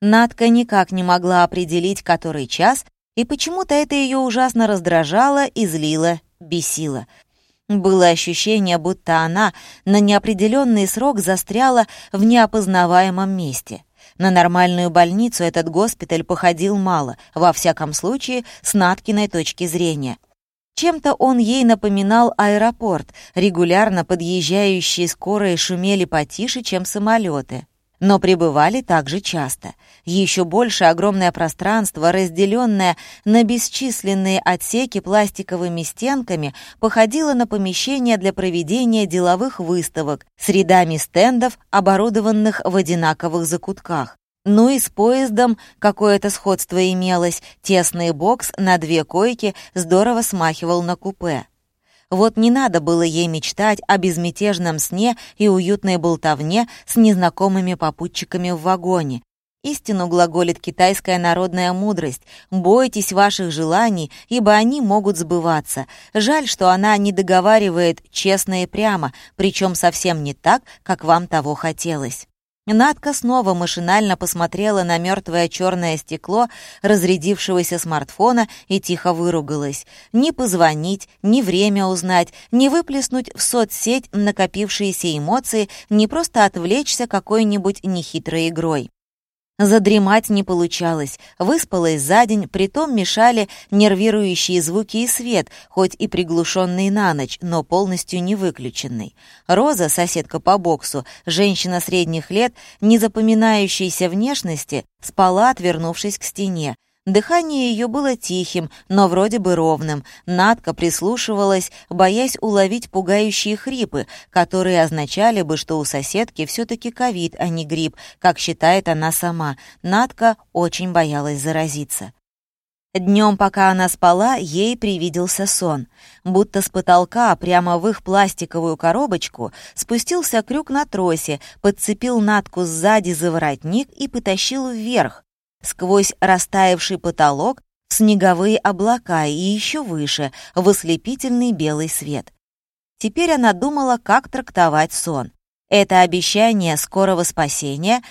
Надка никак не могла определить, который час, и почему-то это ее ужасно раздражало, излило, бесило. Было ощущение, будто она на неопределенный срок застряла в неопознаваемом месте. На нормальную больницу этот госпиталь походил мало, во всяком случае, с Наткиной точки зрения. Чем-то он ей напоминал аэропорт, регулярно подъезжающие скорые шумели потише, чем самолеты но пребывали также часто. Еще больше огромное пространство, разделенное на бесчисленные отсеки пластиковыми стенками, походило на помещение для проведения деловых выставок с рядами стендов, оборудованных в одинаковых закутках. Ну и с поездом какое-то сходство имелось, тесный бокс на две койки здорово смахивал на купе. Вот не надо было ей мечтать о безмятежном сне и уютной болтовне с незнакомыми попутчиками в вагоне. Истину глаголит китайская народная мудрость. «Бойтесь ваших желаний, ибо они могут сбываться». Жаль, что она не договаривает честно и прямо, причем совсем не так, как вам того хотелось. Надка снова машинально посмотрела на мертвое черное стекло разрядившегося смартфона и тихо выругалась. Ни позвонить, ни время узнать, ни выплеснуть в соцсеть накопившиеся эмоции, ни просто отвлечься какой-нибудь нехитрой игрой. Задремать не получалось, выспалась за день, притом мешали нервирующие звуки и свет, хоть и приглушенный на ночь, но полностью не выключенный. Роза, соседка по боксу, женщина средних лет, не запоминающейся внешности, спала, отвернувшись к стене. Дыхание ее было тихим, но вроде бы ровным. Надка прислушивалась, боясь уловить пугающие хрипы, которые означали бы, что у соседки все-таки ковид, а не грипп, как считает она сама. Надка очень боялась заразиться. Днем, пока она спала, ей привиделся сон. Будто с потолка прямо в их пластиковую коробочку спустился крюк на тросе, подцепил Натку сзади за воротник и потащил вверх, сквозь растаявший потолок, снеговые облака и еще выше, в ослепительный белый свет. Теперь она думала, как трактовать сон. Это обещание скорого спасения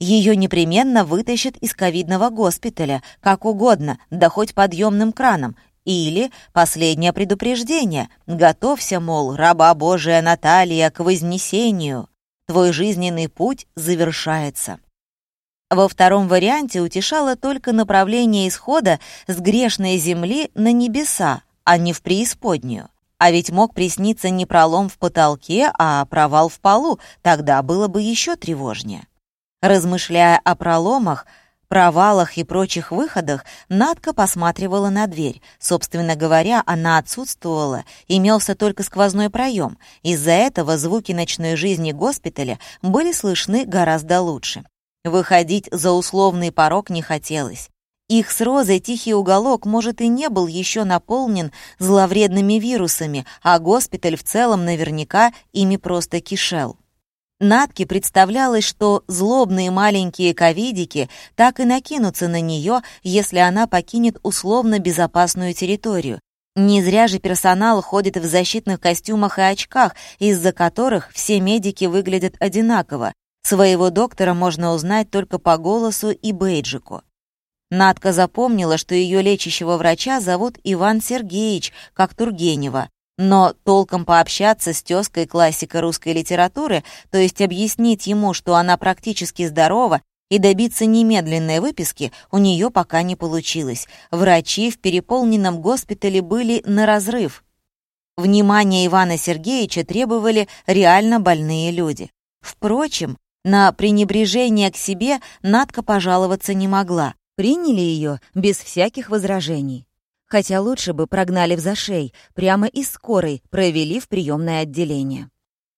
ее непременно вытащит из ковидного госпиталя, как угодно, да хоть подъемным краном, или последнее предупреждение. Готовься, мол, раба Божия Наталья, к вознесению. Твой жизненный путь завершается. Во втором варианте утешало только направление исхода с грешной земли на небеса, а не в преисподнюю. А ведь мог присниться не пролом в потолке, а провал в полу, тогда было бы еще тревожнее. Размышляя о проломах, провалах и прочих выходах, Надка посматривала на дверь. Собственно говоря, она отсутствовала, имелся только сквозной проем. Из-за этого звуки ночной жизни госпиталя были слышны гораздо лучше. Выходить за условный порог не хотелось. Их с Розой тихий уголок, может, и не был еще наполнен зловредными вирусами, а госпиталь в целом наверняка ими просто кишел. Натке представлялось, что злобные маленькие ковидики так и накинутся на нее, если она покинет условно безопасную территорию. Не зря же персонал ходит в защитных костюмах и очках, из-за которых все медики выглядят одинаково, Своего доктора можно узнать только по голосу и бейджику. Надка запомнила, что ее лечащего врача зовут Иван Сергеевич, как Тургенева, но толком пообщаться с тезкой классика русской литературы, то есть объяснить ему, что она практически здорова, и добиться немедленной выписки у нее пока не получилось. Врачи в переполненном госпитале были на разрыв. Внимание Ивана Сергеевича требовали реально больные люди. Впрочем, на пренебрежение к себе Надка пожаловаться не могла. Приняли ее без всяких возражений. Хотя лучше бы прогнали в зашей, прямо из скорой провели в приемное отделение.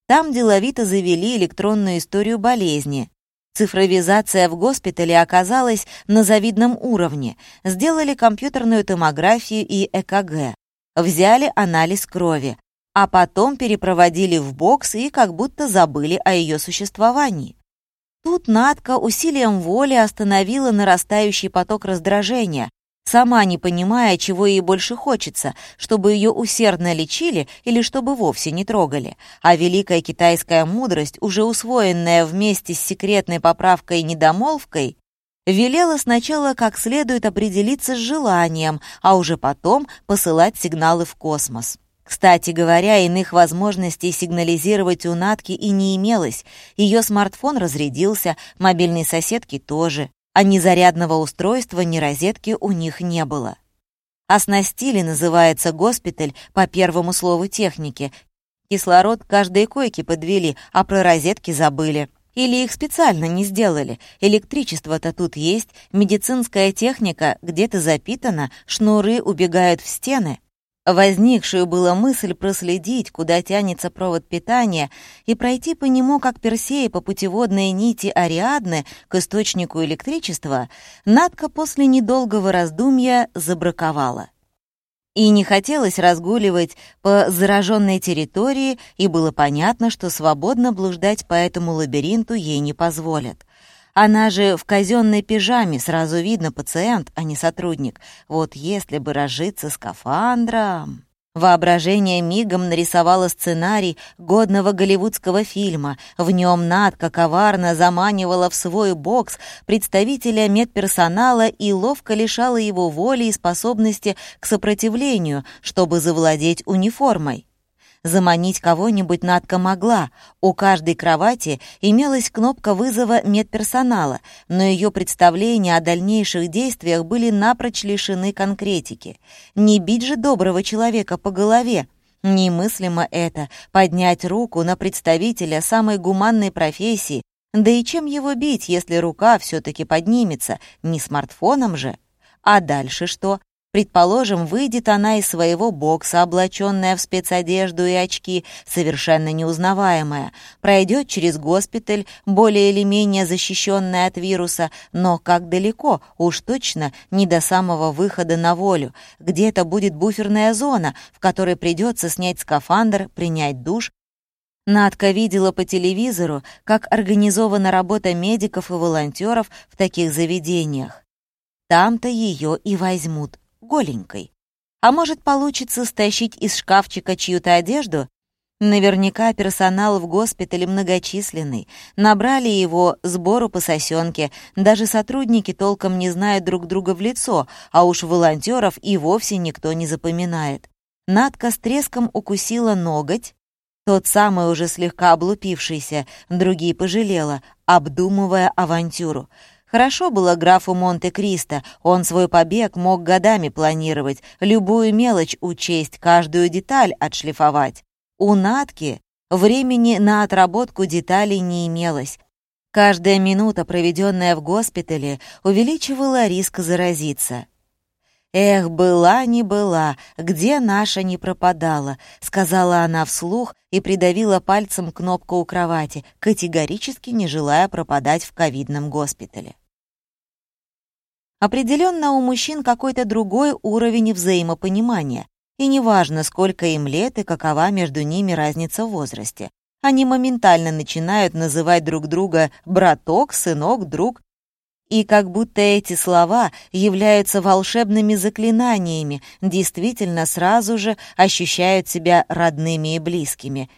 Там деловито завели электронную историю болезни. Цифровизация в госпитале оказалась на завидном уровне. Сделали компьютерную томографию и ЭКГ. Взяли анализ крови а потом перепроводили в бокс и как будто забыли о ее существовании. Тут Надка усилием воли остановила нарастающий поток раздражения, сама не понимая, чего ей больше хочется, чтобы ее усердно лечили или чтобы вовсе не трогали. А великая китайская мудрость, уже усвоенная вместе с секретной поправкой-недомолвкой, велела сначала как следует определиться с желанием, а уже потом посылать сигналы в космос. Кстати говоря, иных возможностей сигнализировать у Натки и не имелось. Ее смартфон разрядился, мобильной соседки тоже, а ни зарядного устройства, ни розетки у них не было. Оснастили, называется, госпиталь по первому слову техники. Кислород каждой койки подвели, а про розетки забыли. Или их специально не сделали. Электричество-то тут есть, медицинская техника где-то запитана, шнуры убегают в стены. Возникшую была мысль проследить, куда тянется провод питания, и пройти по нему, как Персей, по путеводной нити Ариадны к источнику электричества, Надка после недолгого раздумья забраковала. И не хотелось разгуливать по зараженной территории, и было понятно, что свободно блуждать по этому лабиринту ей не позволят. Она же в казенной пижаме, сразу видно пациент, а не сотрудник. Вот если бы разжиться скафандром... Воображение мигом нарисовало сценарий годного голливудского фильма. В нем Надка коварно заманивала в свой бокс представителя медперсонала и ловко лишала его воли и способности к сопротивлению, чтобы завладеть униформой. Заманить кого-нибудь Надка могла. У каждой кровати имелась кнопка вызова медперсонала, но ее представления о дальнейших действиях были напрочь лишены конкретики. Не бить же доброго человека по голове. Немыслимо это — поднять руку на представителя самой гуманной профессии. Да и чем его бить, если рука все таки поднимется? Не смартфоном же. А дальше что? Предположим, выйдет она из своего бокса, облаченная в спецодежду и очки, совершенно неузнаваемая, пройдет через госпиталь, более или менее защищенная от вируса, но как далеко, уж точно не до самого выхода на волю. Где-то будет буферная зона, в которой придется снять скафандр, принять душ, Надка видела по телевизору, как организована работа медиков и волонтеров в таких заведениях. Там-то ее и возьмут голенькой. А может, получится стащить из шкафчика чью-то одежду? Наверняка персонал в госпитале многочисленный. Набрали его сбору по сосенке. Даже сотрудники толком не знают друг друга в лицо, а уж волонтеров и вовсе никто не запоминает. Надка с треском укусила ноготь, тот самый уже слегка облупившийся, другие пожалела, обдумывая авантюру — Хорошо было графу Монте-Кристо, он свой побег мог годами планировать, любую мелочь учесть, каждую деталь отшлифовать. У Натки времени на отработку деталей не имелось. Каждая минута, проведенная в госпитале, увеличивала риск заразиться. «Эх, была не была, где наша не пропадала», — сказала она вслух и придавила пальцем кнопку у кровати, категорически не желая пропадать в ковидном госпитале. Определенно у мужчин какой-то другой уровень взаимопонимания, и неважно, сколько им лет и какова между ними разница в возрасте. Они моментально начинают называть друг друга браток, сынок, друг и как будто эти слова являются волшебными заклинаниями, действительно сразу же ощущают себя родными и близкими.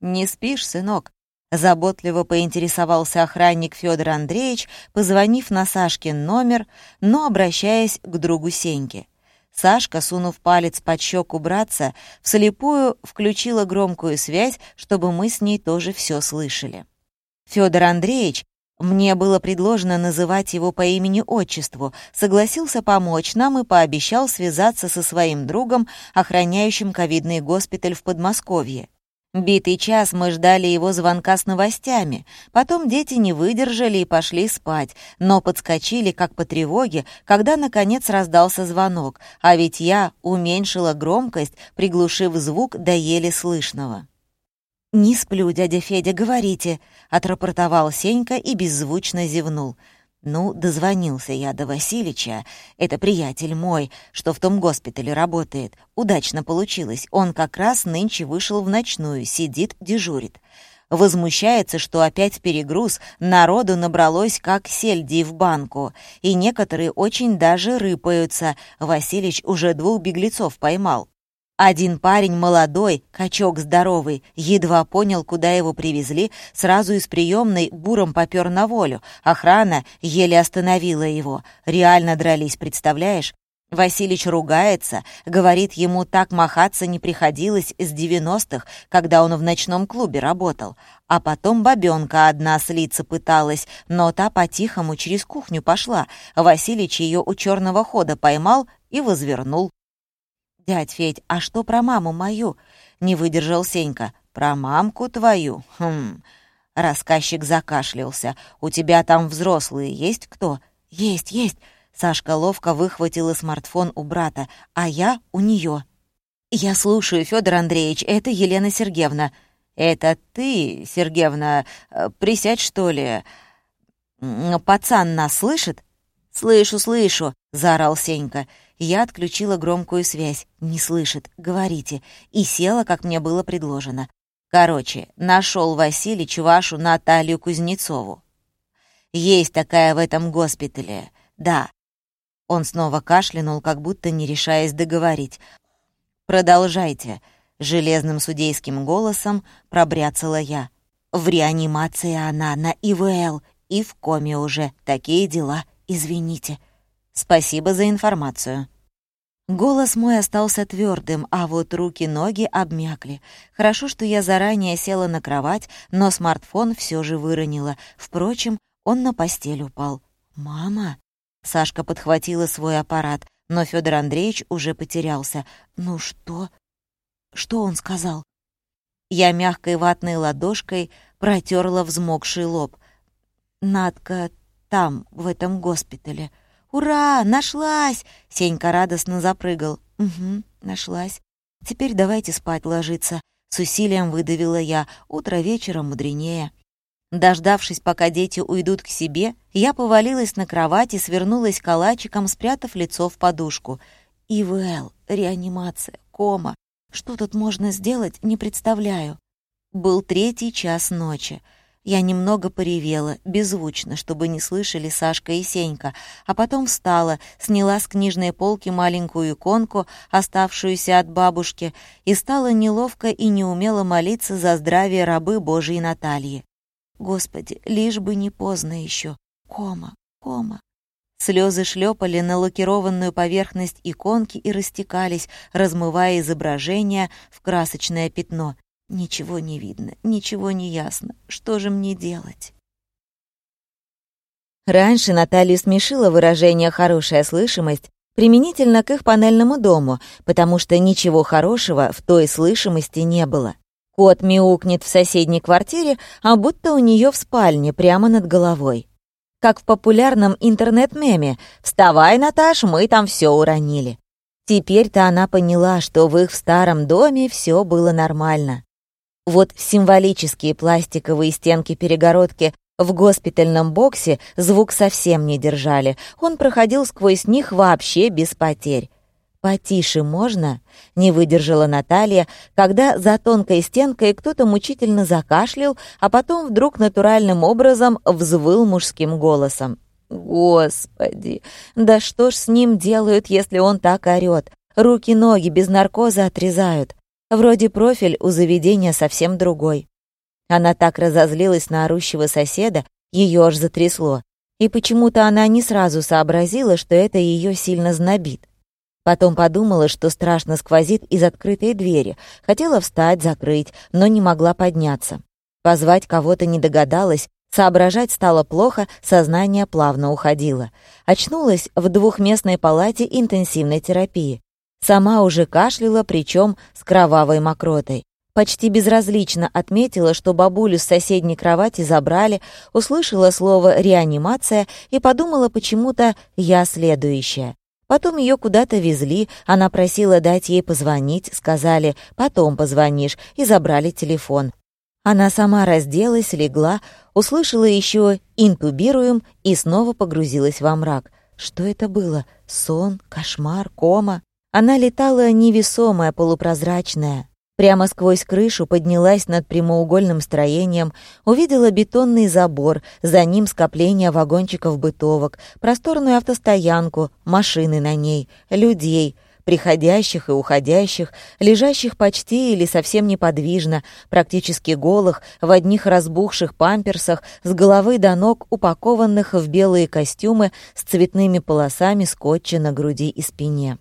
«Не спишь, сынок?» — заботливо поинтересовался охранник Федор Андреевич, позвонив на Сашкин номер, но обращаясь к другу Сеньке. Сашка, сунув палец под щеку братца, вслепую включила громкую связь, чтобы мы с ней тоже все слышали. Федор Андреевич мне было предложено называть его по имени-отчеству, согласился помочь нам и пообещал связаться со своим другом, охраняющим ковидный госпиталь в Подмосковье. Битый час мы ждали его звонка с новостями. Потом дети не выдержали и пошли спать, но подскочили, как по тревоге, когда, наконец, раздался звонок, а ведь я уменьшила громкость, приглушив звук до еле слышного. «Не сплю, дядя Федя, говорите», — отрапортовал Сенька и беззвучно зевнул. «Ну, дозвонился я до Васильича. Это приятель мой, что в том госпитале работает. Удачно получилось. Он как раз нынче вышел в ночную, сидит, дежурит. Возмущается, что опять перегруз, народу набралось, как сельди в банку, и некоторые очень даже рыпаются. Василич уже двух беглецов поймал. Один парень молодой, качок здоровый, едва понял, куда его привезли, сразу из приемной буром попер на волю. Охрана еле остановила его. Реально дрались, представляешь? Василич ругается, говорит, ему так махаться не приходилось с девяностых, когда он в ночном клубе работал. А потом бабёнка одна слиться пыталась, но та по-тихому через кухню пошла. Василич ее у черного хода поймал и возвернул. «Дядь Федь, а что про маму мою?» — не выдержал Сенька. «Про мамку твою? Хм...» Рассказчик закашлялся. «У тебя там взрослые есть кто?» «Есть, есть!» Сашка ловко выхватила смартфон у брата, а я у нее. «Я слушаю, Федор Андреевич, это Елена Сергеевна». «Это ты, Сергеевна, э, присядь, что ли? Пацан нас слышит?» «Слышу, слышу», — заорал Сенька. Я отключила громкую связь. Не слышит. Говорите. И села, как мне было предложено. Короче, нашел Василич вашу Наталью Кузнецову. Есть такая в этом госпитале. Да. Он снова кашлянул, как будто не решаясь договорить. «Продолжайте», — железным судейским голосом пробряцала я. «В реанимации она на ИВЛ и в коме уже. Такие дела, извините». Спасибо за информацию». Голос мой остался твердым, а вот руки-ноги обмякли. Хорошо, что я заранее села на кровать, но смартфон все же выронила. Впрочем, он на постель упал. «Мама?» Сашка подхватила свой аппарат, но Федор Андреевич уже потерялся. «Ну что?» «Что он сказал?» Я мягкой ватной ладошкой протерла взмокший лоб. «Надка там, в этом госпитале». «Ура! Нашлась!» — Сенька радостно запрыгал. «Угу, нашлась. Теперь давайте спать ложиться». С усилием выдавила я. Утро вечером мудренее. Дождавшись, пока дети уйдут к себе, я повалилась на кровать и свернулась калачиком, спрятав лицо в подушку. ИВЛ, реанимация, кома. Что тут можно сделать, не представляю. Был третий час ночи. Я немного поревела, беззвучно, чтобы не слышали Сашка и Сенька, а потом встала, сняла с книжной полки маленькую иконку, оставшуюся от бабушки, и стала неловко и неумело молиться за здравие рабы Божией Натальи. Господи, лишь бы не поздно еще. Кома, кома. Слезы шлепали на лакированную поверхность иконки и растекались, размывая изображение в красочное пятно. Ничего не видно, ничего не ясно. Что же мне делать? Раньше Наталью смешило выражение «хорошая слышимость» применительно к их панельному дому, потому что ничего хорошего в той слышимости не было. Кот мяукнет в соседней квартире, а будто у нее в спальне, прямо над головой. Как в популярном интернет-меме «Вставай, Наташ, мы там все уронили». Теперь-то она поняла, что в их старом доме все было нормально. Вот символические пластиковые стенки-перегородки в госпитальном боксе звук совсем не держали. Он проходил сквозь них вообще без потерь. «Потише можно?» — не выдержала Наталья, когда за тонкой стенкой кто-то мучительно закашлял, а потом вдруг натуральным образом взвыл мужским голосом. «Господи, да что ж с ним делают, если он так орёт? Руки-ноги без наркоза отрезают. Вроде профиль у заведения совсем другой. Она так разозлилась на орущего соседа, ее аж затрясло. И почему-то она не сразу сообразила, что это ее сильно знобит. Потом подумала, что страшно сквозит из открытой двери. Хотела встать, закрыть, но не могла подняться. Позвать кого-то не догадалась, соображать стало плохо, сознание плавно уходило. Очнулась в двухместной палате интенсивной терапии. Сама уже кашляла, причем с кровавой мокротой. Почти безразлично отметила, что бабулю с соседней кровати забрали, услышала слово «реанимация» и подумала почему-то «я следующая». Потом ее куда-то везли, она просила дать ей позвонить, сказали «потом позвонишь» и забрали телефон. Она сама разделась, легла, услышала еще «интубируем» и снова погрузилась во мрак. Что это было? Сон? Кошмар? Кома? Она летала невесомая, полупрозрачная. Прямо сквозь крышу поднялась над прямоугольным строением, увидела бетонный забор, за ним скопление вагончиков бытовок, просторную автостоянку, машины на ней, людей, приходящих и уходящих, лежащих почти или совсем неподвижно, практически голых, в одних разбухших памперсах, с головы до ног упакованных в белые костюмы с цветными полосами скотча на груди и спине.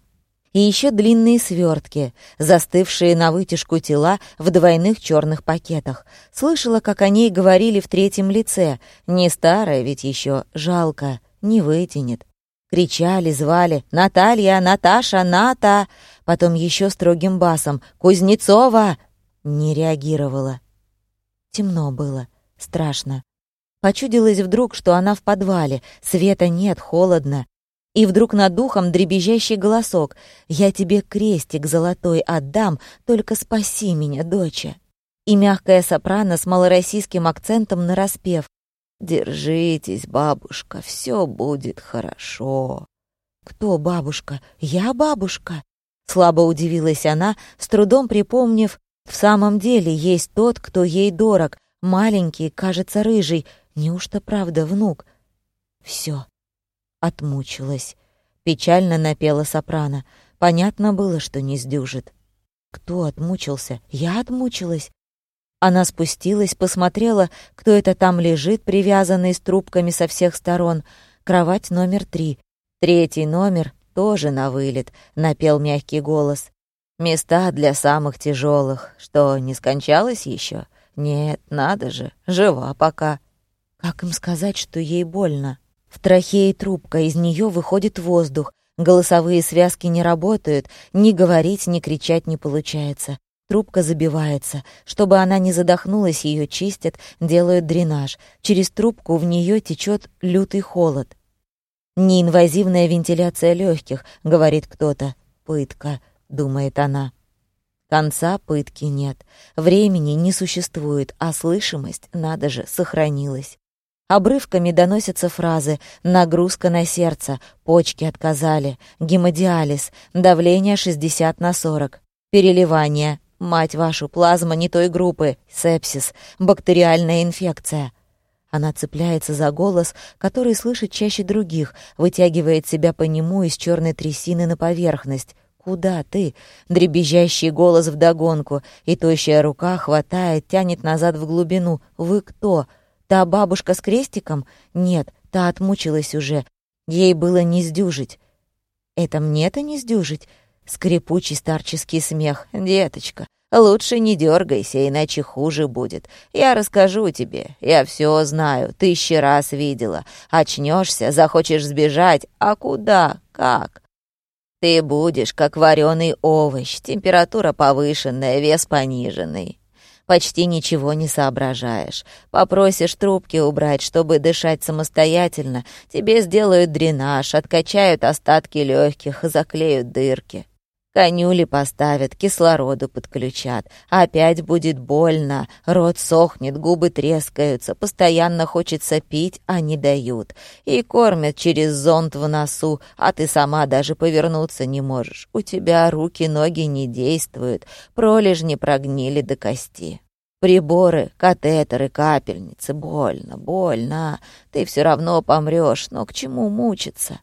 И еще длинные свертки, застывшие на вытяжку тела в двойных черных пакетах. Слышала, как о ней говорили в третьем лице. Не старая ведь еще, жалко, не вытянет. Кричали, звали «Наталья! Наташа! Ната!» Потом еще строгим басом «Кузнецова!» Не реагировала. Темно было, страшно. Почудилось вдруг, что она в подвале, света нет, холодно. И вдруг над духом дребезжащий голосок «Я тебе крестик золотой отдам, только спаси меня, доча!» И мягкая сопрано с малороссийским акцентом нараспев «Держитесь, бабушка, все будет хорошо». «Кто бабушка? Я бабушка?» Слабо удивилась она, с трудом припомнив, в самом деле есть тот, кто ей дорог, маленький, кажется, рыжий. Неужто правда внук? Все. Отмучилась. Печально напела сопрано. Понятно было, что не сдюжит. Кто отмучился? Я отмучилась. Она спустилась, посмотрела, кто это там лежит, привязанный с трубками со всех сторон. Кровать номер три. Третий номер тоже на вылет, напел мягкий голос. Места для самых тяжелых. Что, не скончалась еще? Нет, надо же, жива пока. Как им сказать, что ей больно? В трахее трубка, из нее выходит воздух. Голосовые связки не работают, ни говорить, ни кричать не получается. Трубка забивается. Чтобы она не задохнулась, ее чистят, делают дренаж. Через трубку в нее течет лютый холод. «Неинвазивная вентиляция легких», — говорит кто-то. «Пытка», — думает она. Конца пытки нет. Времени не существует, а слышимость, надо же, сохранилась. Обрывками доносятся фразы «нагрузка на сердце», «почки отказали», «гемодиализ», «давление 60 на 40», «переливание», Мать вашу, плазма не той группы, сепсис, бактериальная инфекция. Она цепляется за голос, который слышит чаще других, вытягивает себя по нему из черной трясины на поверхность. «Куда ты?» — дребезжащий голос вдогонку, и тощая рука хватает, тянет назад в глубину. «Вы кто? Та бабушка с крестиком? Нет, та отмучилась уже. Ей было не сдюжить». «Это мне-то не сдюжить?» Скрипучий старческий смех. «Деточка, лучше не дергайся, иначе хуже будет. Я расскажу тебе, я все знаю, тысячи раз видела. Очнешься, захочешь сбежать, а куда, как?» Ты будешь, как вареный овощ, температура повышенная, вес пониженный. Почти ничего не соображаешь. Попросишь трубки убрать, чтобы дышать самостоятельно, тебе сделают дренаж, откачают остатки легких, заклеют дырки. Конюли поставят, кислороду подключат. Опять будет больно, рот сохнет, губы трескаются, постоянно хочется пить, а не дают. И кормят через зонт в носу, а ты сама даже повернуться не можешь. У тебя руки, ноги не действуют, пролежни прогнили до кости. Приборы, катетеры, капельницы. Больно, больно. Ты все равно помрешь, но к чему мучиться?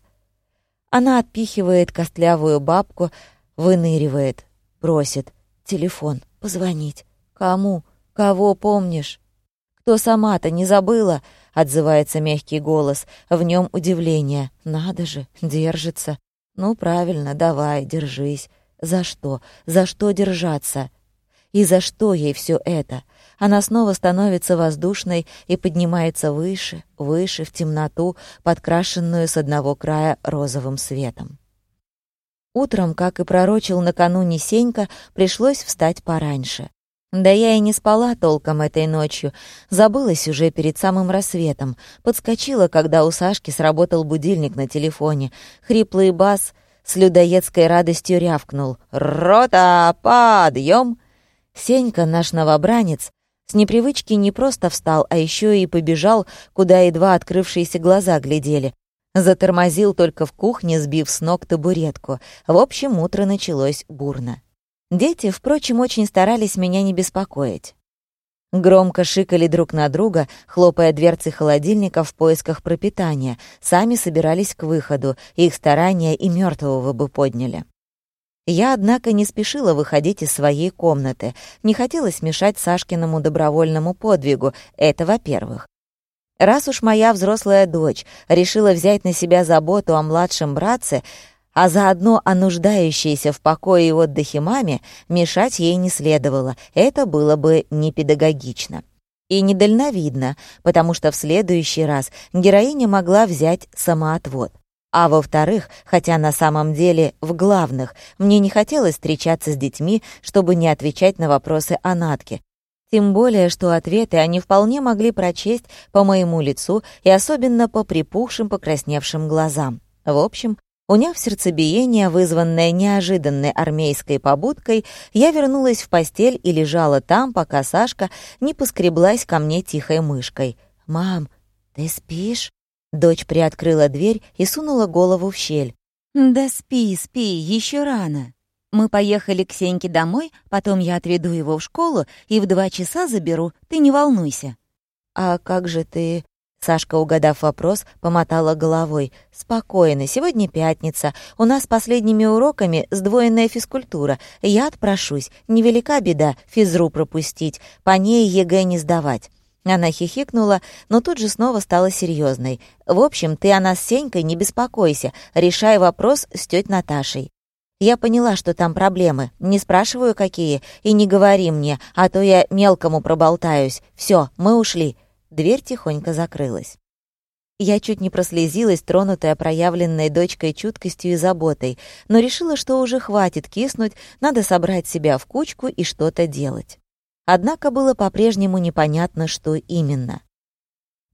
Она отпихивает костлявую бабку, Выныривает, просит. Телефон, позвонить. Кому? Кого помнишь? Кто сама-то не забыла? Отзывается мягкий голос. В нем удивление. Надо же, держится. Ну, правильно, давай, держись. За что? За что держаться? И за что ей все это? Она снова становится воздушной и поднимается выше, выше, в темноту, подкрашенную с одного края розовым светом. Утром, как и пророчил накануне Сенька, пришлось встать пораньше. Да я и не спала толком этой ночью, забылась уже перед самым рассветом, подскочила, когда у Сашки сработал будильник на телефоне. Хриплый бас с людоедской радостью рявкнул. «Рота, подъем!» Сенька, наш новобранец, с непривычки не просто встал, а еще и побежал, куда едва открывшиеся глаза глядели, Затормозил только в кухне, сбив с ног табуретку. В общем, утро началось бурно. Дети, впрочем, очень старались меня не беспокоить. Громко шикали друг на друга, хлопая дверцы холодильника в поисках пропитания. Сами собирались к выходу, их старания и мертвого бы подняли. Я, однако, не спешила выходить из своей комнаты. Не хотелось мешать Сашкиному добровольному подвигу. Это во-первых. Раз уж моя взрослая дочь решила взять на себя заботу о младшем братце, а заодно о нуждающейся в покое и отдыхе маме, мешать ей не следовало. Это было бы непедагогично. И недальновидно, потому что в следующий раз героиня могла взять самоотвод. А во-вторых, хотя на самом деле в главных, мне не хотелось встречаться с детьми, чтобы не отвечать на вопросы о Натке. Тем более, что ответы они вполне могли прочесть по моему лицу и особенно по припухшим, покрасневшим глазам. В общем, Уняв сердцебиение, вызванное неожиданной армейской побудкой, я вернулась в постель и лежала там, пока Сашка не поскреблась ко мне тихой мышкой. «Мам, ты спишь?» Дочь приоткрыла дверь и сунула голову в щель. «Да спи, спи, еще рано. Мы поехали к Сеньке домой, потом я отведу его в школу и в два часа заберу, ты не волнуйся». «А как же ты...» Сашка, угадав вопрос, помотала головой. «Спокойно, сегодня пятница. У нас последними уроками сдвоенная физкультура. Я отпрошусь. Невелика беда физру пропустить, по ней ЕГЭ не сдавать». Она хихикнула, но тут же снова стала серьезной. «В общем, ты о нас с Сенькой не беспокойся. Решай вопрос с тетей Наташей». Я поняла, что там проблемы. Не спрашиваю, какие, и не говори мне, а то я мелкому проболтаюсь. Все, мы ушли. Дверь тихонько закрылась. Я чуть не прослезилась, тронутая проявленной дочкой чуткостью и заботой, но решила, что уже хватит киснуть, надо собрать себя в кучку и что-то делать. Однако было по-прежнему непонятно, что именно.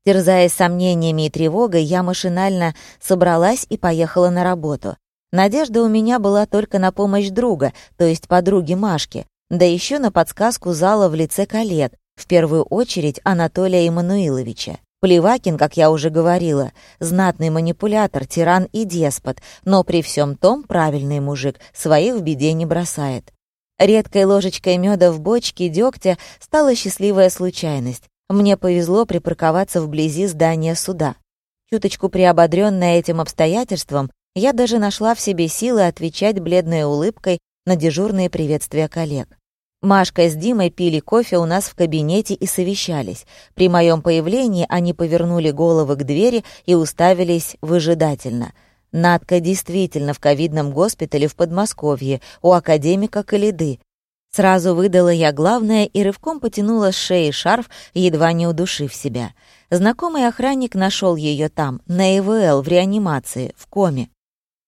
Терзаясь сомнениями и тревогой, я машинально собралась и поехала на работу. Надежда у меня была только на помощь друга, то есть подруги Машки, да еще на подсказку зала в лице Калет, в первую очередь Анатолия Эммануиловича. Плевакин, как я уже говорила, знатный манипулятор, тиран и деспот, но при всем том правильный мужик, своих в беде не бросает. Редкой ложечкой меда в бочке дегтя стала счастливая случайность. Мне повезло припарковаться вблизи здания суда. Чуточку приободренная этим обстоятельством, я даже нашла в себе силы отвечать бледной улыбкой на дежурные приветствия коллег. Машка с Димой пили кофе у нас в кабинете и совещались. При моем появлении они повернули головы к двери и уставились выжидательно. Надка действительно в ковидном госпитале в Подмосковье, у академика Калиды. Сразу выдала я главное и рывком потянула с шеи шарф, едва не удушив себя. Знакомый охранник нашел ее там, на ИВЛ, в реанимации, в коме.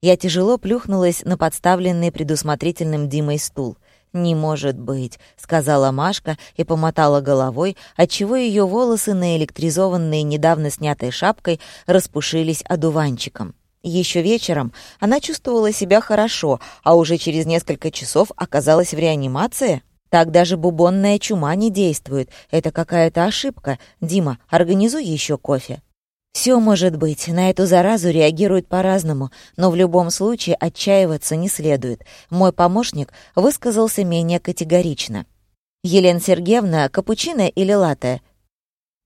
Я тяжело плюхнулась на подставленный предусмотрительным Димой стул — «Не может быть», — сказала Машка и помотала головой, отчего ее волосы, наэлектризованные недавно снятой шапкой, распушились одуванчиком. Еще вечером она чувствовала себя хорошо, а уже через несколько часов оказалась в реанимации. Так даже бубонная чума не действует. Это какая-то ошибка. Дима, организуй еще кофе. Все может быть, на эту заразу реагируют по-разному, но в любом случае отчаиваться не следует. Мой помощник высказался менее категорично. «Елена Сергеевна, капучино или латте?»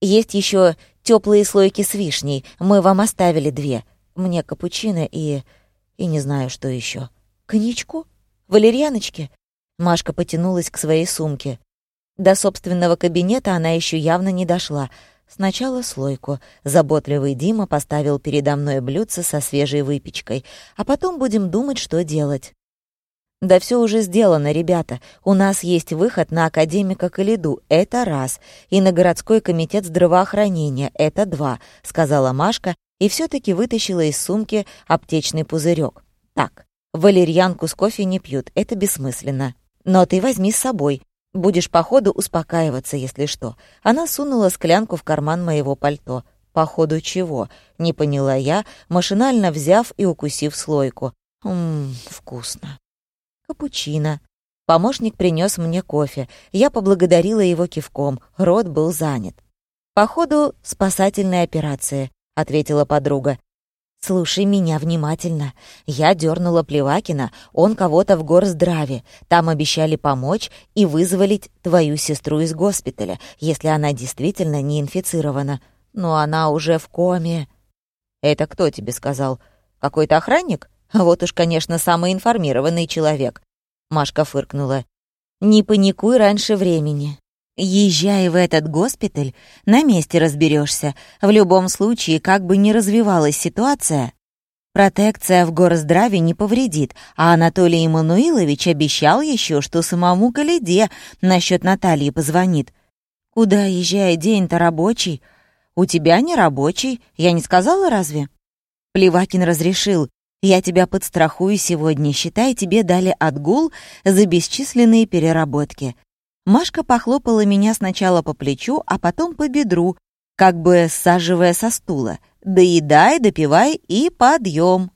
«Есть еще теплые слойки с вишней, мы вам оставили две. Мне капучино и... и не знаю, что еще. Коньячку? Валерьяночки?» Машка потянулась к своей сумке. До собственного кабинета она еще явно не дошла — Сначала слойку. Заботливый Дима поставил передо мной блюдце со свежей выпечкой. А потом будем думать, что делать. «Да все уже сделано, ребята. У нас есть выход на академика Калиду. Это раз. И на городской комитет здравоохранения. Это два», — сказала Машка и все таки вытащила из сумки аптечный пузырек. «Так, валерьянку с кофе не пьют. Это бессмысленно. Но ты возьми с собой. Будешь по ходу успокаиваться, если что». Она сунула склянку в карман моего пальто. «По ходу чего?» — не поняла я, машинально взяв и укусив слойку. «Ммм, вкусно». «Капучино». Помощник принес мне кофе. Я поблагодарила его кивком. Рот был занят. «По ходу спасательной операции», — ответила подруга. «Слушай меня внимательно. Я дернула Плевакина, он кого-то в горздраве. Там обещали помочь и вызволить твою сестру из госпиталя, если она действительно не инфицирована. Но она уже в коме». «Это кто тебе сказал? Какой-то охранник?» Вот уж, конечно, самый информированный человек. Машка фыркнула. Не паникуй раньше времени. Езжай в этот госпиталь, на месте разберешься. В любом случае, как бы ни развивалась ситуация, протекция в горздраве не повредит, а Анатолий Иммануилович обещал еще, что самому Каледе насчет Натальи позвонит. Куда езжай, день-то рабочий? У тебя не рабочий, я не сказала разве? Плевакин разрешил. Я тебя подстрахую сегодня, считай, тебе дали отгул за бесчисленные переработки. Машка похлопала меня сначала по плечу, а потом по бедру, как бы саживая со стула. «Доедай, допивай и подъем!»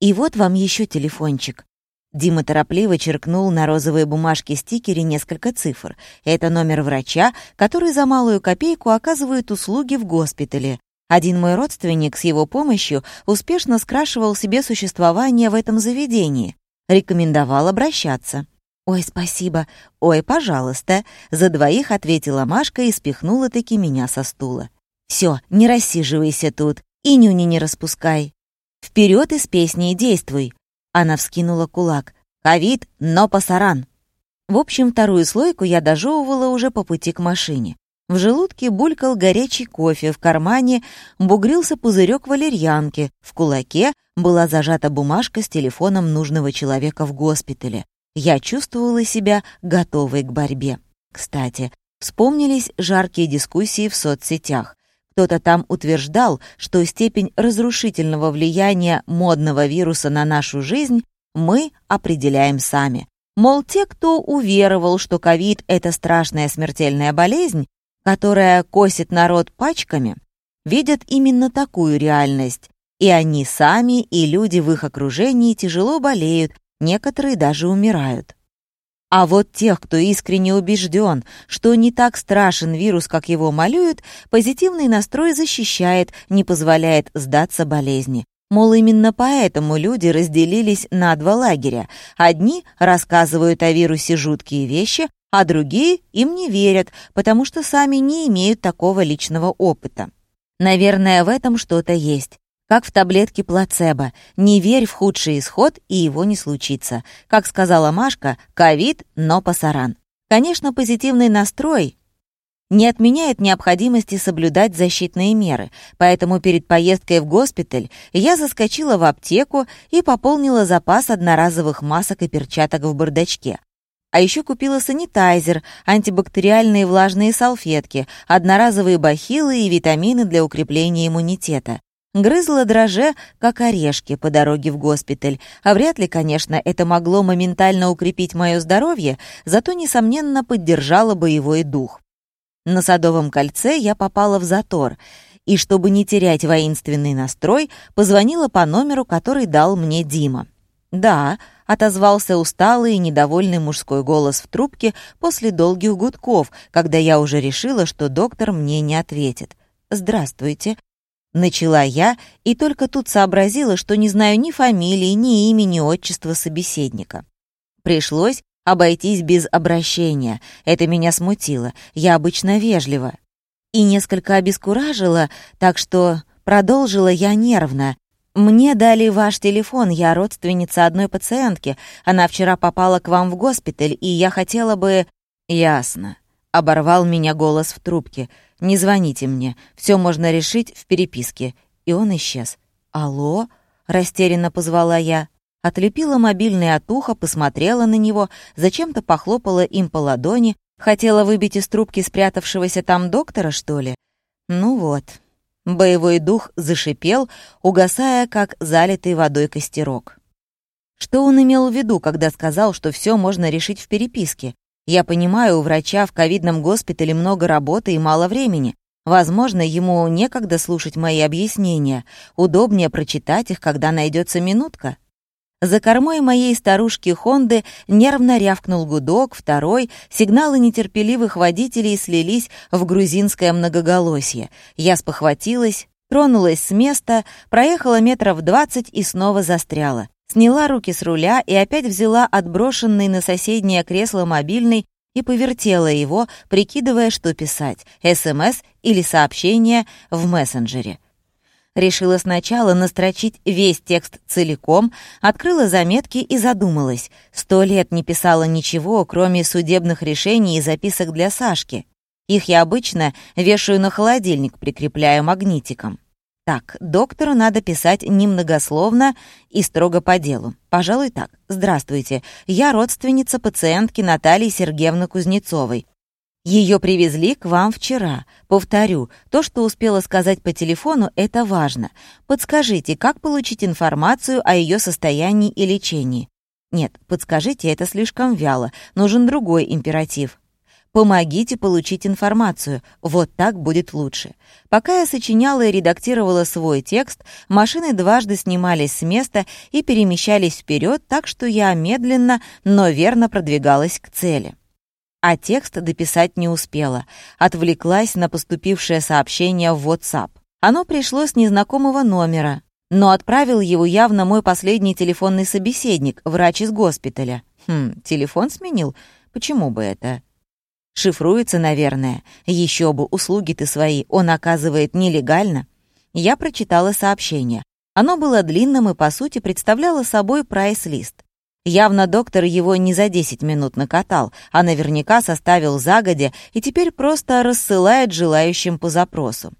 «И вот вам еще телефончик». Дима торопливо черкнул на розовой бумажке стикере несколько цифр. Это номер врача, который за малую копейку оказывает услуги в госпитале. Один мой родственник с его помощью успешно скрашивал себе существование в этом заведении. Рекомендовал обращаться. «Ой, спасибо. Ой, пожалуйста», — за двоих ответила Машка и спихнула-таки меня со стула. «Все, не рассиживайся тут и нюни не распускай. Вперед из песни и действуй!» Она вскинула кулак. «Ковид, но пасаран!» В общем, вторую слойку я дожевывала уже по пути к машине. В желудке булькал горячий кофе, в кармане бугрился пузырек валерьянки, в кулаке была зажата бумажка с телефоном нужного человека в госпитале. Я чувствовала себя готовой к борьбе. Кстати, вспомнились жаркие дискуссии в соцсетях. Кто-то там утверждал, что степень разрушительного влияния модного вируса на нашу жизнь мы определяем сами. Мол, те, кто уверовал, что ковид — это страшная смертельная болезнь, которая косит народ пачками, видят именно такую реальность, и они сами и люди в их окружении тяжело болеют, некоторые даже умирают. А вот тех, кто искренне убежден, что не так страшен вирус, как его малюют, позитивный настрой защищает, не позволяет сдаться болезни. Мол, именно поэтому люди разделились на два лагеря. Одни рассказывают о вирусе жуткие вещи, а другие им не верят, потому что сами не имеют такого личного опыта. Наверное, в этом что-то есть как в таблетке плацебо. Не верь в худший исход, и его не случится. Как сказала Машка, ковид, но пасаран. Конечно, позитивный настрой не отменяет необходимости соблюдать защитные меры, поэтому перед поездкой в госпиталь я заскочила в аптеку и пополнила запас одноразовых масок и перчаток в бардачке. А еще купила санитайзер, антибактериальные влажные салфетки, одноразовые бахилы и витамины для укрепления иммунитета. Грызла дроже, как орешки, по дороге в госпиталь, а вряд ли, конечно, это могло моментально укрепить мое здоровье, зато, несомненно, поддержало боевой дух. На Садовом кольце я попала в затор, и, чтобы не терять воинственный настрой, позвонила по номеру, который дал мне Дима. «Да», — отозвался усталый и недовольный мужской голос в трубке после долгих гудков, когда я уже решила, что доктор мне не ответит. «Здравствуйте», Начала я и только тут сообразила, что не знаю ни фамилии, ни имени, ни отчества собеседника. Пришлось обойтись без обращения. Это меня смутило. Я обычно вежлива. И несколько обескуражила, так что продолжила я нервно. «Мне дали ваш телефон, я родственница одной пациентки. Она вчера попала к вам в госпиталь, и я хотела бы...» «Ясно», — оборвал меня голос в трубке. «Не звоните мне, все можно решить в переписке». И он исчез. «Алло?» — растерянно позвала я. Отлепила мобильный от уха, посмотрела на него, зачем-то похлопала им по ладони, хотела выбить из трубки спрятавшегося там доктора, что ли? Ну вот. Боевой дух зашипел, угасая, как залитый водой костерок. Что он имел в виду, когда сказал, что все можно решить в переписке? Я понимаю, у врача в ковидном госпитале много работы и мало времени. Возможно, ему некогда слушать мои объяснения. Удобнее прочитать их, когда найдется минутка. За кормой моей старушки Хонды нервно рявкнул гудок, второй, сигналы нетерпеливых водителей слились в грузинское многоголосье. Я спохватилась, тронулась с места, проехала метров двадцать и снова застряла сняла руки с руля и опять взяла отброшенный на соседнее кресло мобильный и повертела его, прикидывая, что писать — СМС или сообщение в мессенджере. Решила сначала настрочить весь текст целиком, открыла заметки и задумалась. Сто лет не писала ничего, кроме судебных решений и записок для Сашки. Их я обычно вешаю на холодильник, прикрепляю магнитиком. Так, доктору надо писать немногословно и строго по делу. Пожалуй, так. Здравствуйте. Я родственница пациентки Натальи Сергеевны Кузнецовой. Ее привезли к вам вчера. Повторю, то, что успела сказать по телефону, это важно. Подскажите, как получить информацию о ее состоянии и лечении? Нет, подскажите, это слишком вяло. Нужен другой императив. Помогите получить информацию. Вот так будет лучше. Пока я сочиняла и редактировала свой текст, машины дважды снимались с места и перемещались вперед, так что я медленно, но верно продвигалась к цели а текст дописать не успела. Отвлеклась на поступившее сообщение в WhatsApp. Оно пришло с незнакомого номера, но отправил его явно мой последний телефонный собеседник, врач из госпиталя. Хм, телефон сменил? Почему бы это? Шифруется, наверное. Еще бы, услуги ты свои он оказывает нелегально. Я прочитала сообщение. Оно было длинным и, по сути, представляло собой прайс-лист. Явно доктор его не за 10 минут накатал, а наверняка составил загодя и теперь просто рассылает желающим по запросу.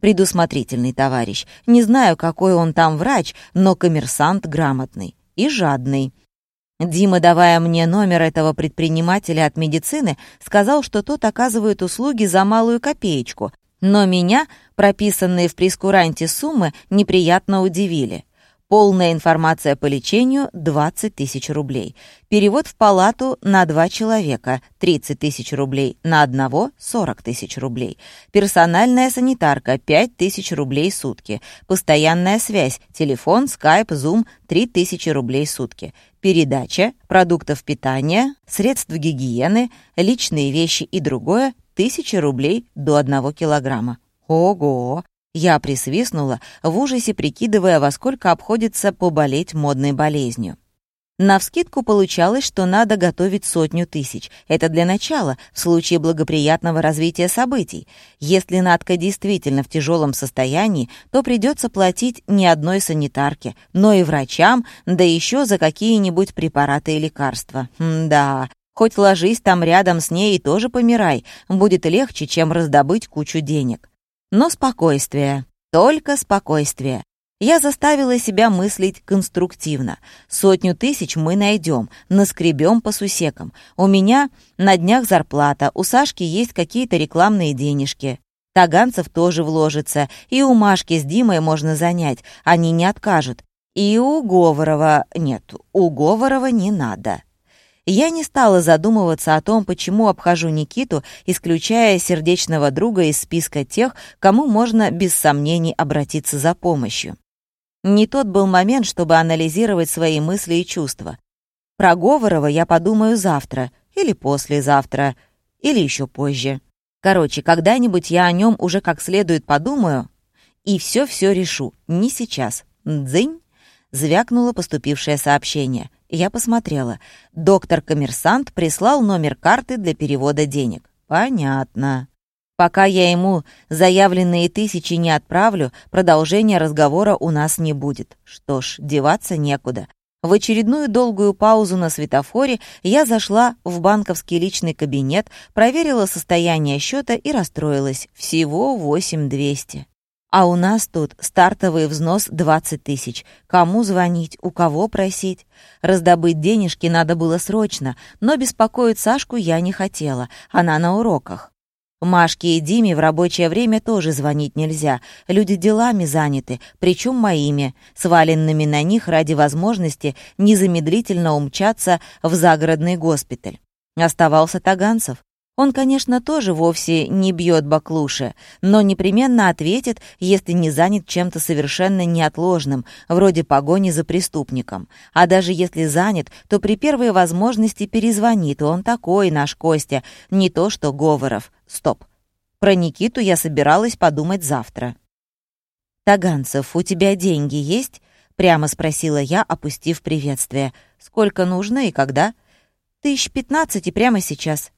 Предусмотрительный товарищ. Не знаю, какой он там врач, но коммерсант грамотный и жадный. Дима, давая мне номер этого предпринимателя от медицины, сказал, что тот оказывает услуги за малую копеечку, но меня, прописанные в прескуранте суммы, неприятно удивили. Полная информация по лечению — 20 тысяч рублей. Перевод в палату на два человека — 30 тысяч рублей, на одного — 40 тысяч рублей. Персональная санитарка — 5 тысяч рублей сутки. Постоянная связь, телефон, скайп, зум — 3 тысячи рублей сутки. Передача, продуктов питания, средств гигиены, личные вещи и другое — 1000 рублей до 1 килограмма. Ого! Я присвистнула, в ужасе прикидывая, во сколько обходится поболеть модной болезнью. Навскидку получалось, что надо готовить сотню тысяч. Это для начала, в случае благоприятного развития событий. Если Надка действительно в тяжелом состоянии, то придется платить не одной санитарке, но и врачам, да еще за какие-нибудь препараты и лекарства. М да, хоть ложись там рядом с ней и тоже помирай, будет легче, чем раздобыть кучу денег. Но спокойствие, только спокойствие. Я заставила себя мыслить конструктивно. Сотню тысяч мы найдем, наскребем по сусекам. У меня на днях зарплата, у Сашки есть какие-то рекламные денежки. Таганцев тоже вложится, и у Машки с Димой можно занять, они не откажут. И у Говорова... Нет, у Говорова не надо. Я не стала задумываться о том, почему обхожу Никиту, исключая сердечного друга из списка тех, кому можно без сомнений обратиться за помощью. Не тот был момент, чтобы анализировать свои мысли и чувства. Про Говорова я подумаю завтра, или послезавтра, или еще позже. Короче, когда-нибудь я о нем уже как следует подумаю и все-все решу, не сейчас. Дзынь! Звякнуло поступившее сообщение — я посмотрела. Доктор-коммерсант прислал номер карты для перевода денег. Понятно. Пока я ему заявленные тысячи не отправлю, продолжения разговора у нас не будет. Что ж, деваться некуда. В очередную долгую паузу на светофоре я зашла в банковский личный кабинет, проверила состояние счета и расстроилась. Всего 8200. А у нас тут стартовый взнос 20 тысяч. Кому звонить, у кого просить? Раздобыть денежки надо было срочно, но беспокоить Сашку я не хотела, она на уроках. Машке и Диме в рабочее время тоже звонить нельзя. Люди делами заняты, причем моими, сваленными на них ради возможности незамедлительно умчаться в загородный госпиталь. Оставался Таганцев. Он, конечно, тоже вовсе не бьет баклуши, но непременно ответит, если не занят чем-то совершенно неотложным, вроде погони за преступником. А даже если занят, то при первой возможности перезвонит, он такой, наш Костя, не то что Говоров. Стоп. Про Никиту я собиралась подумать завтра. «Таганцев, у тебя деньги есть?» — прямо спросила я, опустив приветствие. «Сколько нужно и когда?» «Тысяч пятнадцать и прямо сейчас».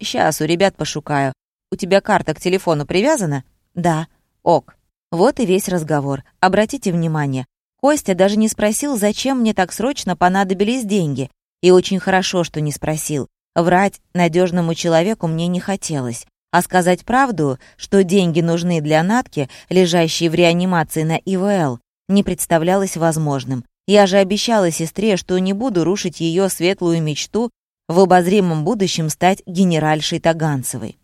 «Сейчас у ребят пошукаю. У тебя карта к телефону привязана?» «Да». «Ок. Вот и весь разговор. Обратите внимание, Костя даже не спросил, зачем мне так срочно понадобились деньги. И очень хорошо, что не спросил. Врать надежному человеку мне не хотелось. А сказать правду, что деньги нужны для Натки, лежащей в реанимации на ИВЛ, не представлялось возможным. Я же обещала сестре, что не буду рушить ее светлую мечту в обозримом будущем стать генеральшей Таганцевой.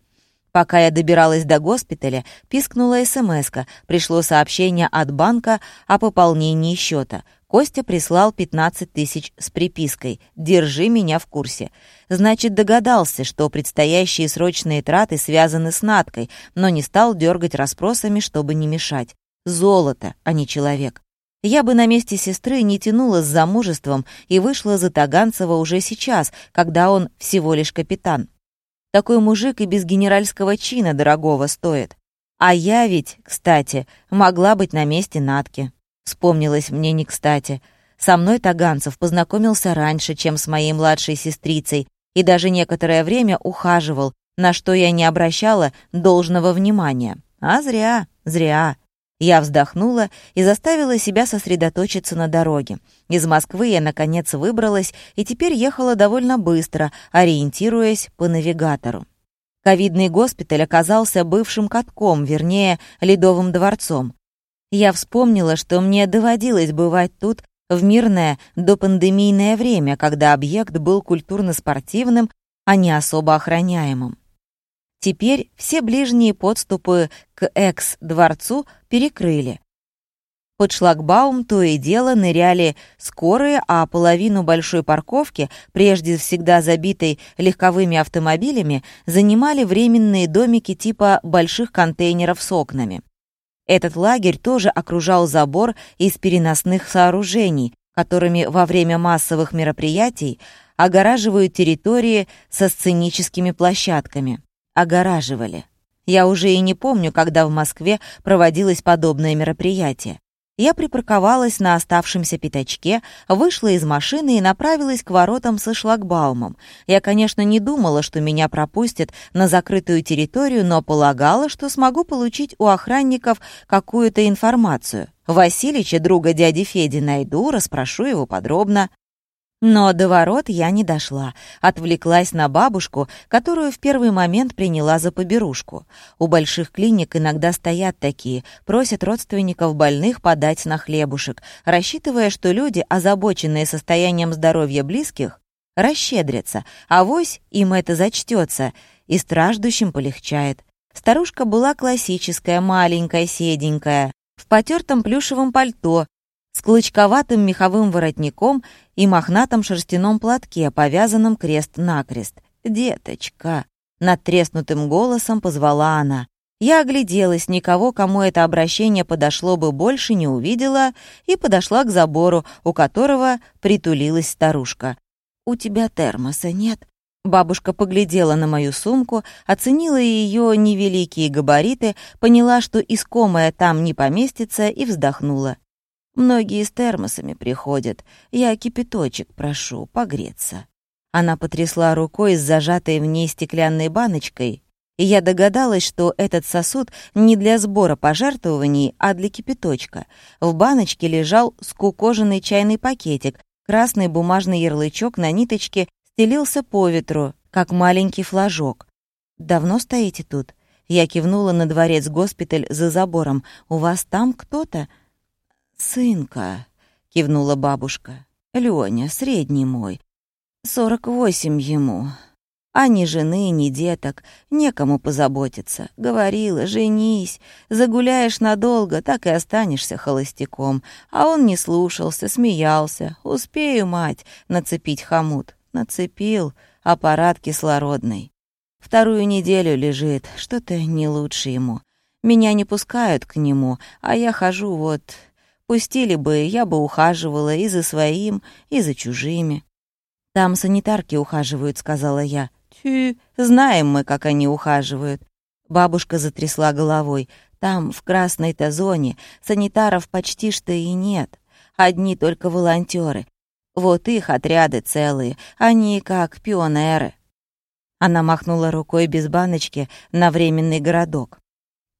Пока я добиралась до госпиталя, пискнула смс -ка. Пришло сообщение от банка о пополнении счета. Костя прислал 15 тысяч с припиской «Держи меня в курсе». Значит, догадался, что предстоящие срочные траты связаны с Надкой, но не стал дергать расспросами, чтобы не мешать. Золото, а не человек. Я бы на месте сестры не тянула с замужеством и вышла за Таганцева уже сейчас, когда он всего лишь капитан. Такой мужик и без генеральского чина дорогого стоит. А я ведь, кстати, могла быть на месте Натки. Вспомнилось мне не кстати. Со мной Таганцев познакомился раньше, чем с моей младшей сестрицей, и даже некоторое время ухаживал, на что я не обращала должного внимания. А зря, зря. Я вздохнула и заставила себя сосредоточиться на дороге. Из Москвы я, наконец, выбралась и теперь ехала довольно быстро, ориентируясь по навигатору. Ковидный госпиталь оказался бывшим катком, вернее, ледовым дворцом. Я вспомнила, что мне доводилось бывать тут в мирное допандемийное время, когда объект был культурно-спортивным, а не особо охраняемым. Теперь все ближние подступы к экс-дворцу перекрыли. Под шлагбаум то и дело ныряли скорые, а половину большой парковки, прежде всегда забитой легковыми автомобилями, занимали временные домики типа больших контейнеров с окнами. Этот лагерь тоже окружал забор из переносных сооружений, которыми во время массовых мероприятий огораживают территории со сценическими площадками огораживали. Я уже и не помню, когда в Москве проводилось подобное мероприятие. Я припарковалась на оставшемся пятачке, вышла из машины и направилась к воротам со шлагбаумом. Я, конечно, не думала, что меня пропустят на закрытую территорию, но полагала, что смогу получить у охранников какую-то информацию. Василича, друга дяди Феди, найду, расспрошу его подробно. Но до ворот я не дошла, отвлеклась на бабушку, которую в первый момент приняла за поберушку. У больших клиник иногда стоят такие, просят родственников больных подать на хлебушек, рассчитывая, что люди, озабоченные состоянием здоровья близких, расщедрятся, а вось им это зачтется, и страждущим полегчает. Старушка была классическая, маленькая, седенькая, в потертом плюшевом пальто, с клочковатым меховым воротником и мохнатом шерстяном платке, повязанном крест-накрест. «Деточка!» — над треснутым голосом позвала она. Я огляделась, никого, кому это обращение подошло бы больше, не увидела, и подошла к забору, у которого притулилась старушка. «У тебя термоса нет?» Бабушка поглядела на мою сумку, оценила ее невеликие габариты, поняла, что искомое там не поместится, и вздохнула. Многие с термосами приходят. Я кипяточек прошу, погреться». Она потрясла рукой с зажатой в ней стеклянной баночкой, и я догадалась, что этот сосуд не для сбора пожертвований, а для кипяточка. В баночке лежал скукоженный чайный пакетик, красный бумажный ярлычок на ниточке стелился по ветру, как маленький флажок. «Давно стоите тут?» Я кивнула на дворец-госпиталь за забором. «У вас там кто-то?» «Сынка», — кивнула бабушка, — «Лёня, средний мой, сорок восемь ему. А ни жены, ни деток, некому позаботиться. Говорила, женись, загуляешь надолго, так и останешься холостяком. А он не слушался, смеялся. Успею, мать, нацепить хомут. Нацепил аппарат кислородный. Вторую неделю лежит, что-то не лучше ему. Меня не пускают к нему, а я хожу вот Пустили бы, я бы ухаживала и за своим, и за чужими. «Там санитарки ухаживают», — сказала я. «Тю, знаем мы, как они ухаживают». Бабушка затрясла головой. «Там, в красной-то зоне, санитаров почти что и нет. Одни только волонтеры. Вот их отряды целые, они как пионеры». Она махнула рукой без баночки на временный городок.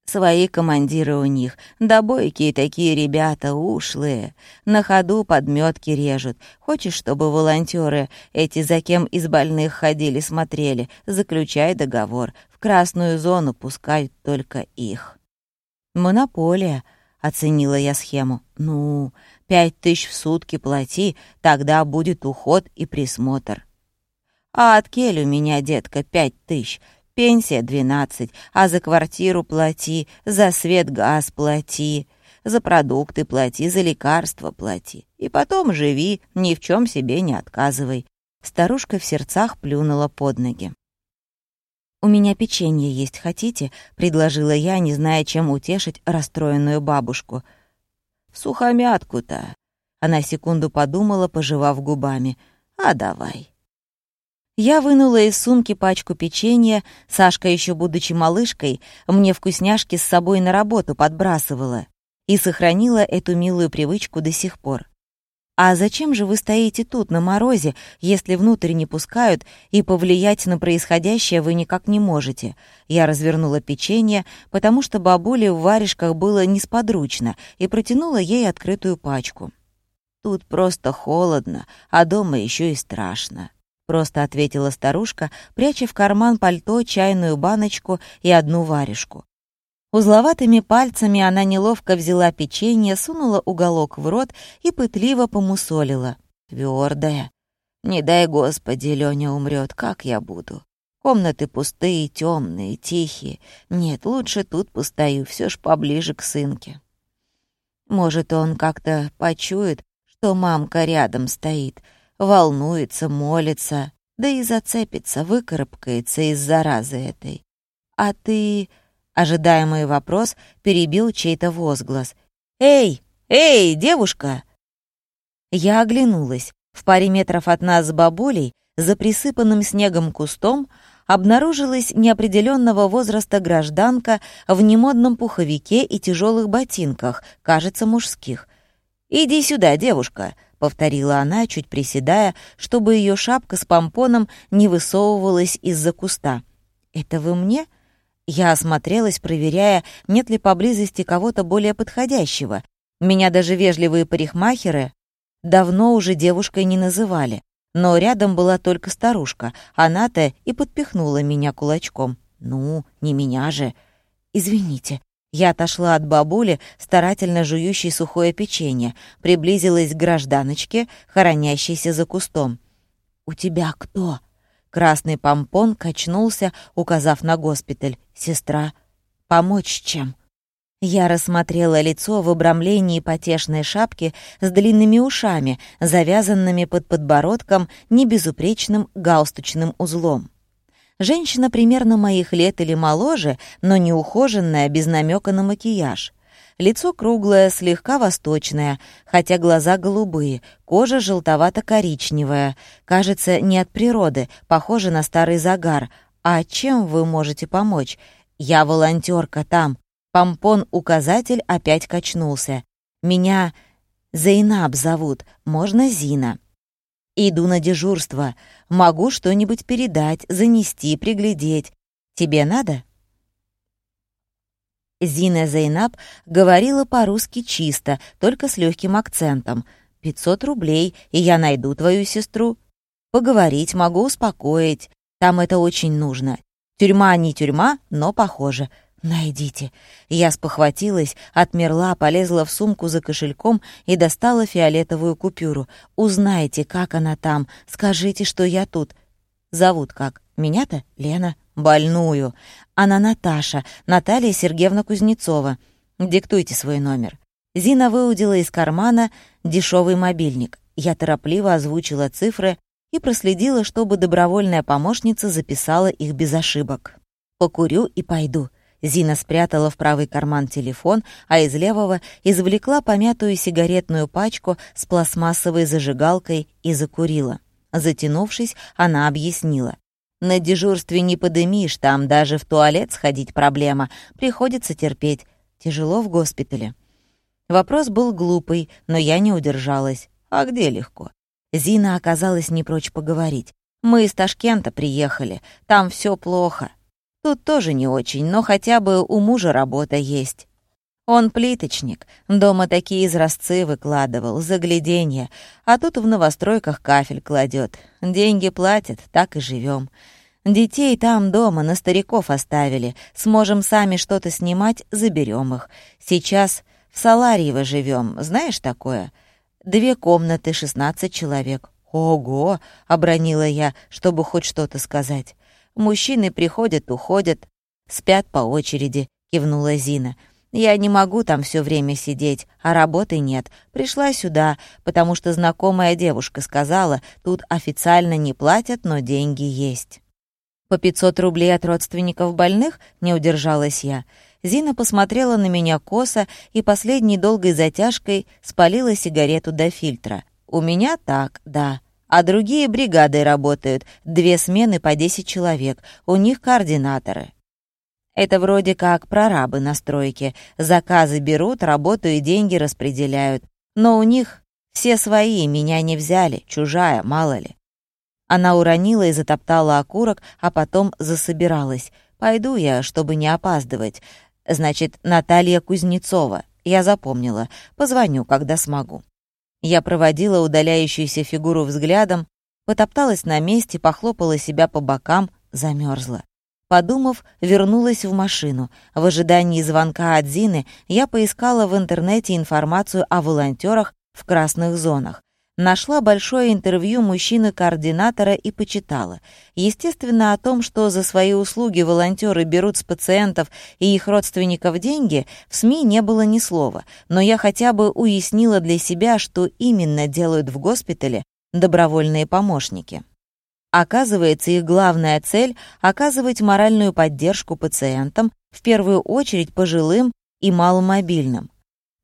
Свои командиры у них, да бойкие такие ребята, ушлые. На ходу подметки режут. Хочешь, чтобы волонтеры эти за кем из больных ходили, смотрели? Заключай договор. В красную зону пускай только их. Монополия, оценила я схему. Ну, пять тысяч в сутки плати, тогда будет уход и присмотр. А от кель у меня, детка, пять тысяч — Пенсия двенадцать, а за квартиру плати, за свет газ плати, за продукты плати, за лекарства плати. И потом живи, ни в чем себе не отказывай. Старушка в сердцах плюнула под ноги. «У меня печенье есть, хотите?» — предложила я, не зная, чем утешить расстроенную бабушку. «Сухомятку-то!» Она секунду подумала, пожевав губами. «А давай!» Я вынула из сумки пачку печенья, Сашка, еще будучи малышкой, мне вкусняшки с собой на работу подбрасывала и сохранила эту милую привычку до сих пор. «А зачем же вы стоите тут, на морозе, если внутрь не пускают, и повлиять на происходящее вы никак не можете?» Я развернула печенье, потому что бабуле в варежках было несподручно, и протянула ей открытую пачку. «Тут просто холодно, а дома еще и страшно» просто ответила старушка, пряча в карман пальто чайную баночку и одну варежку. Узловатыми пальцами она неловко взяла печенье, сунула уголок в рот и пытливо помусолила. Твердая. Не дай Господи, Лёня умрет, как я буду? Комнаты пустые, темные, тихие. Нет, лучше тут постою, все ж поближе к сынке. Может, он как-то почует, что мамка рядом стоит — волнуется, молится, да и зацепится, выкарабкается из заразы этой. А ты... Ожидаемый вопрос перебил чей-то возглас. «Эй! Эй, девушка!» Я оглянулась. В паре метров от нас с бабулей, за присыпанным снегом кустом, обнаружилась неопределенного возраста гражданка в немодном пуховике и тяжелых ботинках, кажется, мужских. «Иди сюда, девушка!» — повторила она, чуть приседая, чтобы ее шапка с помпоном не высовывалась из-за куста. «Это вы мне?» Я осмотрелась, проверяя, нет ли поблизости кого-то более подходящего. Меня даже вежливые парикмахеры давно уже девушкой не называли. Но рядом была только старушка. Она-то и подпихнула меня кулачком. «Ну, не меня же!» «Извините», я отошла от бабули, старательно жующей сухое печенье, приблизилась к гражданочке, хоронящейся за кустом. «У тебя кто?» Красный помпон качнулся, указав на госпиталь. «Сестра, помочь чем?» Я рассмотрела лицо в обрамлении потешной шапки с длинными ушами, завязанными под подбородком небезупречным галстучным узлом. Женщина примерно моих лет или моложе, но неухоженная, без намека на макияж. Лицо круглое, слегка восточное, хотя глаза голубые, кожа желтовато-коричневая. Кажется, не от природы, похоже на старый загар. А чем вы можете помочь? Я волонтерка там. Помпон-указатель опять качнулся. Меня Зейнаб зовут, можно Зина. Иду на дежурство. Могу что-нибудь передать, занести, приглядеть. Тебе надо?» Зина Зейнаб говорила по-русски чисто, только с легким акцентом. «Пятьсот рублей, и я найду твою сестру. Поговорить могу, успокоить. Там это очень нужно. Тюрьма не тюрьма, но похоже. «Найдите». Я спохватилась, отмерла, полезла в сумку за кошельком и достала фиолетовую купюру. «Узнайте, как она там. Скажите, что я тут». «Зовут как? Меня-то? Лена?» «Больную. Она Наташа, Наталья Сергеевна Кузнецова. Диктуйте свой номер». Зина выудила из кармана дешевый мобильник. Я торопливо озвучила цифры и проследила, чтобы добровольная помощница записала их без ошибок. «Покурю и пойду», Зина спрятала в правый карман телефон, а из левого извлекла помятую сигаретную пачку с пластмассовой зажигалкой и закурила. Затянувшись, она объяснила. «На дежурстве не подымишь, там даже в туалет сходить проблема. Приходится терпеть. Тяжело в госпитале». Вопрос был глупый, но я не удержалась. «А где легко?» Зина оказалась не прочь поговорить. «Мы из Ташкента приехали. Там все плохо. Тут тоже не очень, но хотя бы у мужа работа есть. Он плиточник, дома такие изразцы выкладывал, загляденье, а тут в новостройках кафель кладет. Деньги платят, так и живем. Детей там дома на стариков оставили, сможем сами что-то снимать, заберем их. Сейчас в Саларьево живем, знаешь такое? Две комнаты, шестнадцать человек. «Ого!» — обронила я, чтобы хоть что-то сказать. «Мужчины приходят, уходят, спят по очереди», — кивнула Зина. Я не могу там все время сидеть, а работы нет. Пришла сюда, потому что знакомая девушка сказала, тут официально не платят, но деньги есть. По 500 рублей от родственников больных не удержалась я. Зина посмотрела на меня косо и последней долгой затяжкой спалила сигарету до фильтра. «У меня так, да. А другие бригады работают, две смены по 10 человек, у них координаторы. Это вроде как прорабы на стройке. Заказы берут, работу и деньги распределяют. Но у них все свои, меня не взяли, чужая, мало ли. Она уронила и затоптала окурок, а потом засобиралась. «Пойду я, чтобы не опаздывать. Значит, Наталья Кузнецова. Я запомнила. Позвоню, когда смогу». Я проводила удаляющуюся фигуру взглядом, потопталась на месте, похлопала себя по бокам, замерзла. Подумав, вернулась в машину. В ожидании звонка от Зины я поискала в интернете информацию о волонтерах в красных зонах. Нашла большое интервью мужчины-координатора и почитала. Естественно, о том, что за свои услуги волонтеры берут с пациентов и их родственников деньги, в СМИ не было ни слова, но я хотя бы уяснила для себя, что именно делают в госпитале добровольные помощники. Оказывается, их главная цель — оказывать моральную поддержку пациентам, в первую очередь пожилым и маломобильным.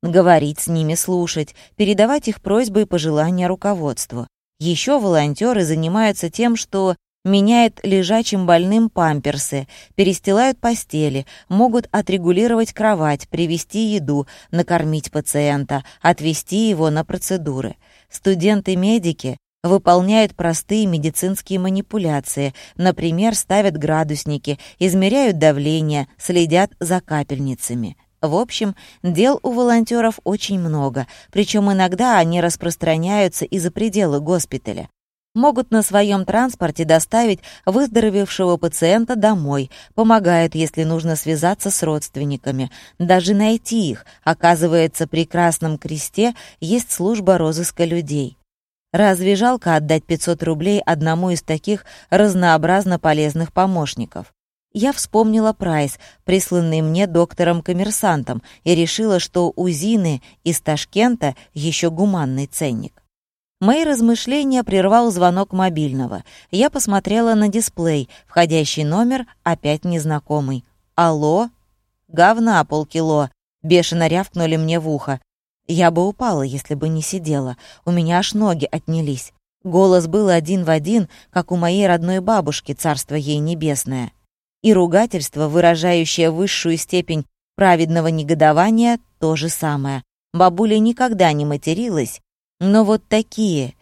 Говорить с ними, слушать, передавать их просьбы и пожелания руководству. Еще волонтеры занимаются тем, что меняют лежачим больным памперсы, перестилают постели, могут отрегулировать кровать, привезти еду, накормить пациента, отвезти его на процедуры. Студенты-медики выполняют простые медицинские манипуляции, например, ставят градусники, измеряют давление, следят за капельницами. В общем, дел у волонтеров очень много, причем иногда они распространяются и за пределы госпиталя. Могут на своем транспорте доставить выздоровевшего пациента домой, помогают, если нужно связаться с родственниками, даже найти их. Оказывается, при Красном Кресте есть служба розыска людей. Разве жалко отдать 500 рублей одному из таких разнообразно полезных помощников? Я вспомнила прайс, присланный мне доктором-коммерсантом, и решила, что у Зины из Ташкента еще гуманный ценник. Мои размышления прервал звонок мобильного. Я посмотрела на дисплей, входящий номер опять незнакомый. «Алло?» «Говна полкило», — бешено рявкнули мне в ухо. Я бы упала, если бы не сидела. У меня аж ноги отнялись. Голос был один в один, как у моей родной бабушки, царство ей небесное. И ругательство, выражающее высшую степень праведного негодования, то же самое. Бабуля никогда не материлась, но вот такие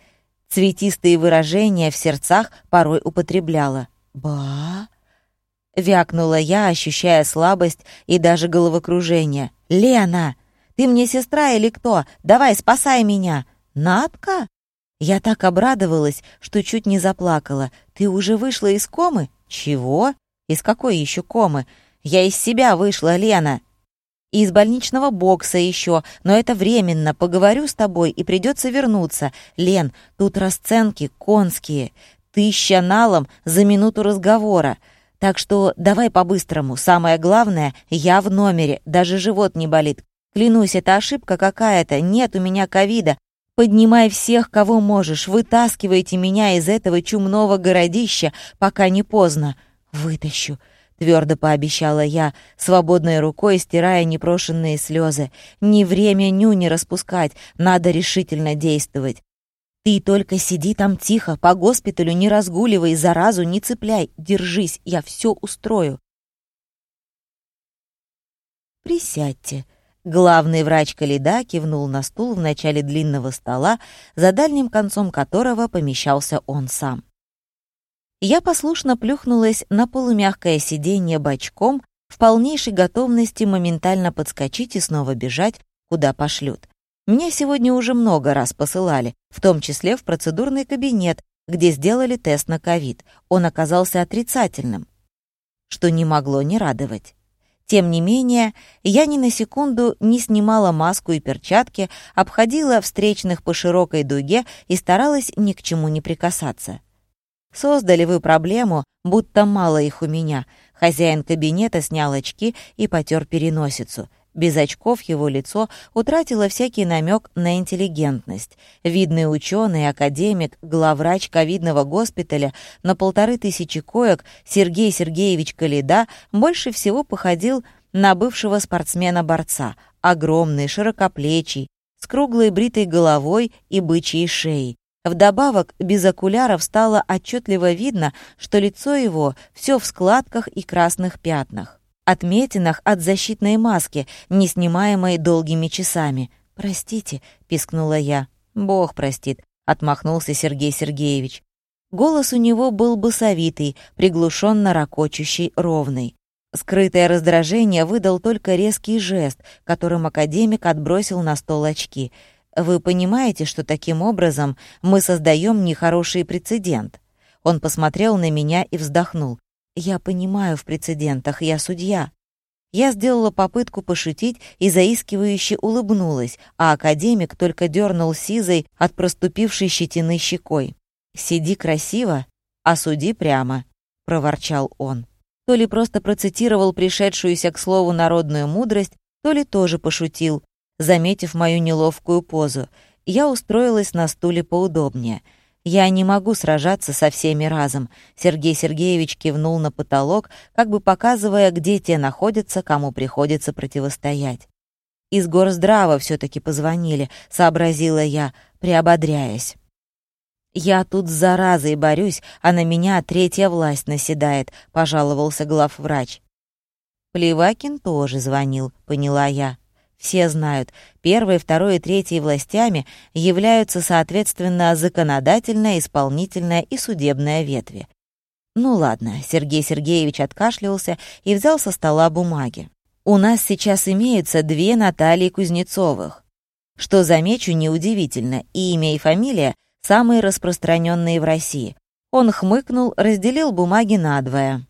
цветистые выражения в сердцах порой употребляла. «Ба?» — вякнула я, ощущая слабость и даже головокружение. «Лена!» Ты мне сестра или кто? Давай, спасай меня!» «Надка?» Я так обрадовалась, что чуть не заплакала. «Ты уже вышла из комы?» «Чего? Из какой еще комы?» «Я из себя вышла, Лена!» из больничного бокса еще, но это временно. Поговорю с тобой, и придется вернуться. Лен, тут расценки конские. Тысяча налом за минуту разговора. Так что давай по-быстрому. Самое главное, я в номере, даже живот не болит. Клянусь, это ошибка какая-то. Нет у меня ковида. Поднимай всех, кого можешь. Вытаскивайте меня из этого чумного городища, пока не поздно. Вытащу. — твердо пообещала я, свободной рукой стирая непрошенные слезы. «Не время нюни распускать, надо решительно действовать. Ты только сиди там тихо, по госпиталю не разгуливай, заразу не цепляй, держись, я все устрою». «Присядьте», Главный врач Каледа кивнул на стул в начале длинного стола, за дальним концом которого помещался он сам. Я послушно плюхнулась на полумягкое сиденье бочком, в полнейшей готовности моментально подскочить и снова бежать, куда пошлют. Меня сегодня уже много раз посылали, в том числе в процедурный кабинет, где сделали тест на ковид. Он оказался отрицательным, что не могло не радовать. Тем не менее, я ни на секунду не снимала маску и перчатки, обходила встречных по широкой дуге и старалась ни к чему не прикасаться. Создали вы проблему, будто мало их у меня. Хозяин кабинета снял очки и потер переносицу. Без очков его лицо утратило всякий намек на интеллигентность. Видный ученый, академик, главврач ковидного госпиталя на полторы тысячи коек Сергей Сергеевич Калида больше всего походил на бывшего спортсмена-борца, огромный, широкоплечий, с круглой бритой головой и бычьей шеей. Вдобавок, без окуляров стало отчетливо видно, что лицо его все в складках и красных пятнах отметинах от защитной маски, не снимаемой долгими часами. «Простите», — пискнула я. «Бог простит», — отмахнулся Сергей Сергеевич. Голос у него был басовитый, приглушенно ракочущий, ровный. Скрытое раздражение выдал только резкий жест, которым академик отбросил на стол очки. «Вы понимаете, что таким образом мы создаем нехороший прецедент?» Он посмотрел на меня и вздохнул. Я понимаю в прецедентах, я судья. Я сделала попытку пошутить и заискивающе улыбнулась, а академик только дернул сизой от проступившей щетины щекой. «Сиди красиво, а суди прямо», — проворчал он. То ли просто процитировал пришедшуюся к слову народную мудрость, то ли тоже пошутил, заметив мою неловкую позу. Я устроилась на стуле поудобнее — «Я не могу сражаться со всеми разом», — Сергей Сергеевич кивнул на потолок, как бы показывая, где те находятся, кому приходится противостоять. «Из горздрава все-таки позвонили», — сообразила я, приободряясь. «Я тут с заразой борюсь, а на меня третья власть наседает», — пожаловался главврач. Плевакин тоже звонил, поняла я. Все знают, первой, второй и третьей властями являются, соответственно, законодательная, исполнительная и судебная ветви. Ну ладно, Сергей Сергеевич откашлялся и взял со стола бумаги. У нас сейчас имеются две Натальи Кузнецовых. Что, замечу, неудивительно, и имя и фамилия самые распространенные в России. Он хмыкнул, разделил бумаги надвое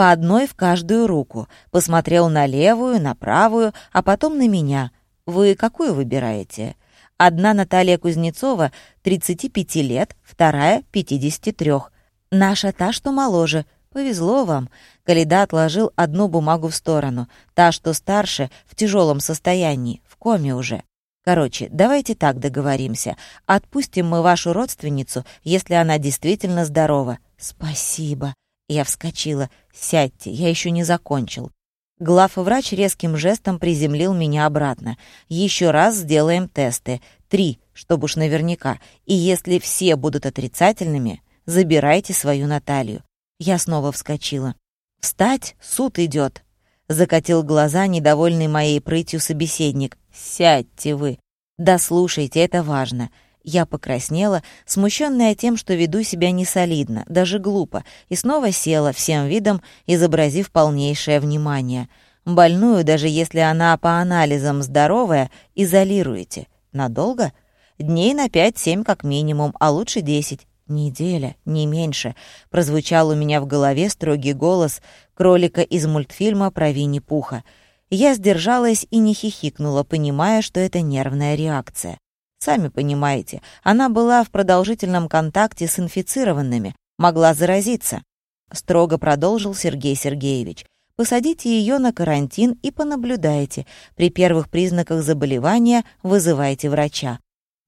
по одной в каждую руку, посмотрел на левую, на правую, а потом на меня. Вы какую выбираете? Одна Наталья Кузнецова, 35 лет, вторая — 53. Наша та, что моложе. Повезло вам. Каледа отложил одну бумагу в сторону. Та, что старше, в тяжелом состоянии, в коме уже. Короче, давайте так договоримся. Отпустим мы вашу родственницу, если она действительно здорова. Спасибо. Я вскочила. «Сядьте, я еще не закончил». Главврач резким жестом приземлил меня обратно. «Еще раз сделаем тесты. Три, чтобы уж наверняка. И если все будут отрицательными, забирайте свою Наталью». Я снова вскочила. «Встать? Суд идет!» Закатил глаза, недовольный моей прытью собеседник. «Сядьте вы!» «Да слушайте, это важно. Я покраснела, смущенная тем, что веду себя несолидно, даже глупо, и снова села, всем видом изобразив полнейшее внимание. Больную, даже если она по анализам здоровая, изолируете. Надолго? Дней на пять-семь как минимум, а лучше десять. «Неделя, не меньше», — прозвучал у меня в голове строгий голос кролика из мультфильма про Винни-Пуха. Я сдержалась и не хихикнула, понимая, что это нервная реакция. Сами понимаете, она была в продолжительном контакте с инфицированными, могла заразиться. Строго продолжил Сергей Сергеевич. Посадите ее на карантин и понаблюдайте. При первых признаках заболевания вызывайте врача.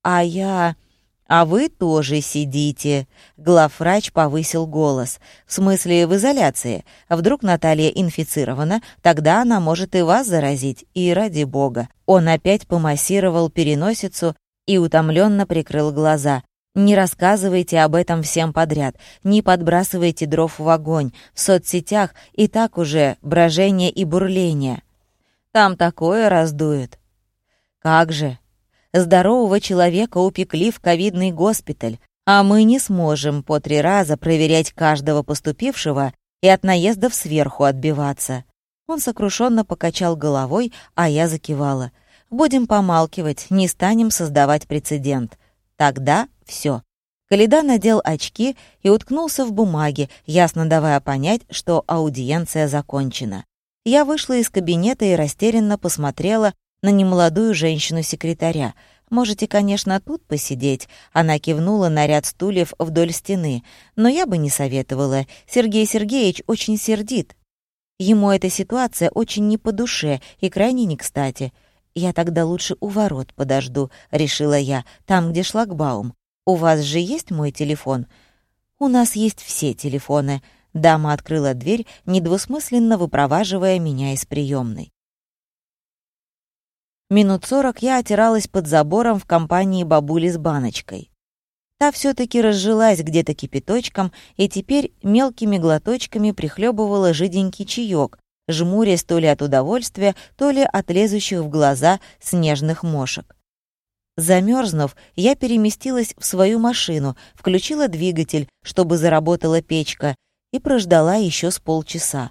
А я... «А вы тоже сидите», — главврач повысил голос. «В смысле, в изоляции. Вдруг Наталья инфицирована, тогда она может и вас заразить, и ради бога». Он опять помассировал переносицу и утомленно прикрыл глаза. Не рассказывайте об этом всем подряд, не подбрасывайте дров в огонь. В соцсетях и так уже брожение и бурление. Там такое раздует. Как же? Здорового человека упекли в ковидный госпиталь, А мы не сможем по три раза проверять каждого поступившего и от наездов сверху отбиваться. Он сокрушенно покачал головой, а я закивала. Будем помалкивать, не станем создавать прецедент. Тогда все. Каледа надел очки и уткнулся в бумаге, ясно давая понять, что аудиенция закончена. Я вышла из кабинета и растерянно посмотрела на немолодую женщину-секретаря. «Можете, конечно, тут посидеть», — она кивнула на ряд стульев вдоль стены. «Но я бы не советовала. Сергей Сергеевич очень сердит. Ему эта ситуация очень не по душе и крайне не кстати. «Я тогда лучше у ворот подожду», — решила я, — «там, где шлагбаум. У вас же есть мой телефон?» «У нас есть все телефоны», — дама открыла дверь, недвусмысленно выпроваживая меня из приемной. Минут сорок я отиралась под забором в компании бабули с баночкой. Та все таки разжилась где-то кипяточком и теперь мелкими глоточками прихлебывала жиденький чаек, жмурясь то ли от удовольствия, то ли от лезущих в глаза снежных мошек. Замерзнув, я переместилась в свою машину, включила двигатель, чтобы заработала печка, и прождала еще с полчаса.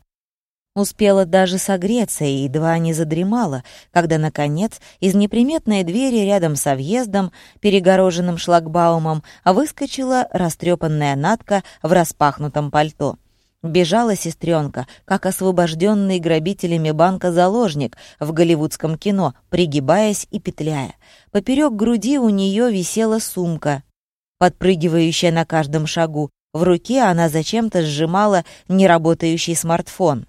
Успела даже согреться и едва не задремала, когда, наконец, из неприметной двери рядом со въездом, перегороженным шлагбаумом, выскочила растрепанная Натка в распахнутом пальто. Бежала сестренка, как освобожденный грабителями банка заложник в голливудском кино, пригибаясь и петляя. Поперек груди у нее висела сумка, подпрыгивающая на каждом шагу. В руке она зачем-то сжимала неработающий смартфон.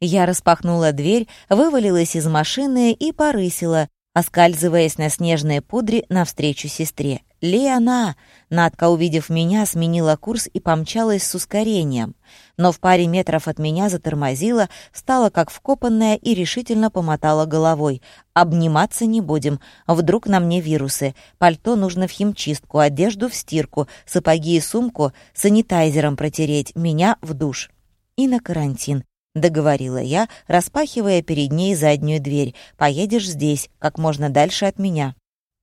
Я распахнула дверь, вывалилась из машины и порысила, оскальзываясь на снежной пудре навстречу сестре. «Лена!» Надка, увидев меня, сменила курс и помчалась с ускорением. Но в паре метров от меня затормозила, стала как вкопанная и решительно помотала головой. «Обниматься не будем. Вдруг на мне вирусы. Пальто нужно в химчистку, одежду в стирку, сапоги и сумку санитайзером протереть, меня в душ. И на карантин. — договорила я, распахивая перед ней заднюю дверь. «Поедешь здесь, как можно дальше от меня».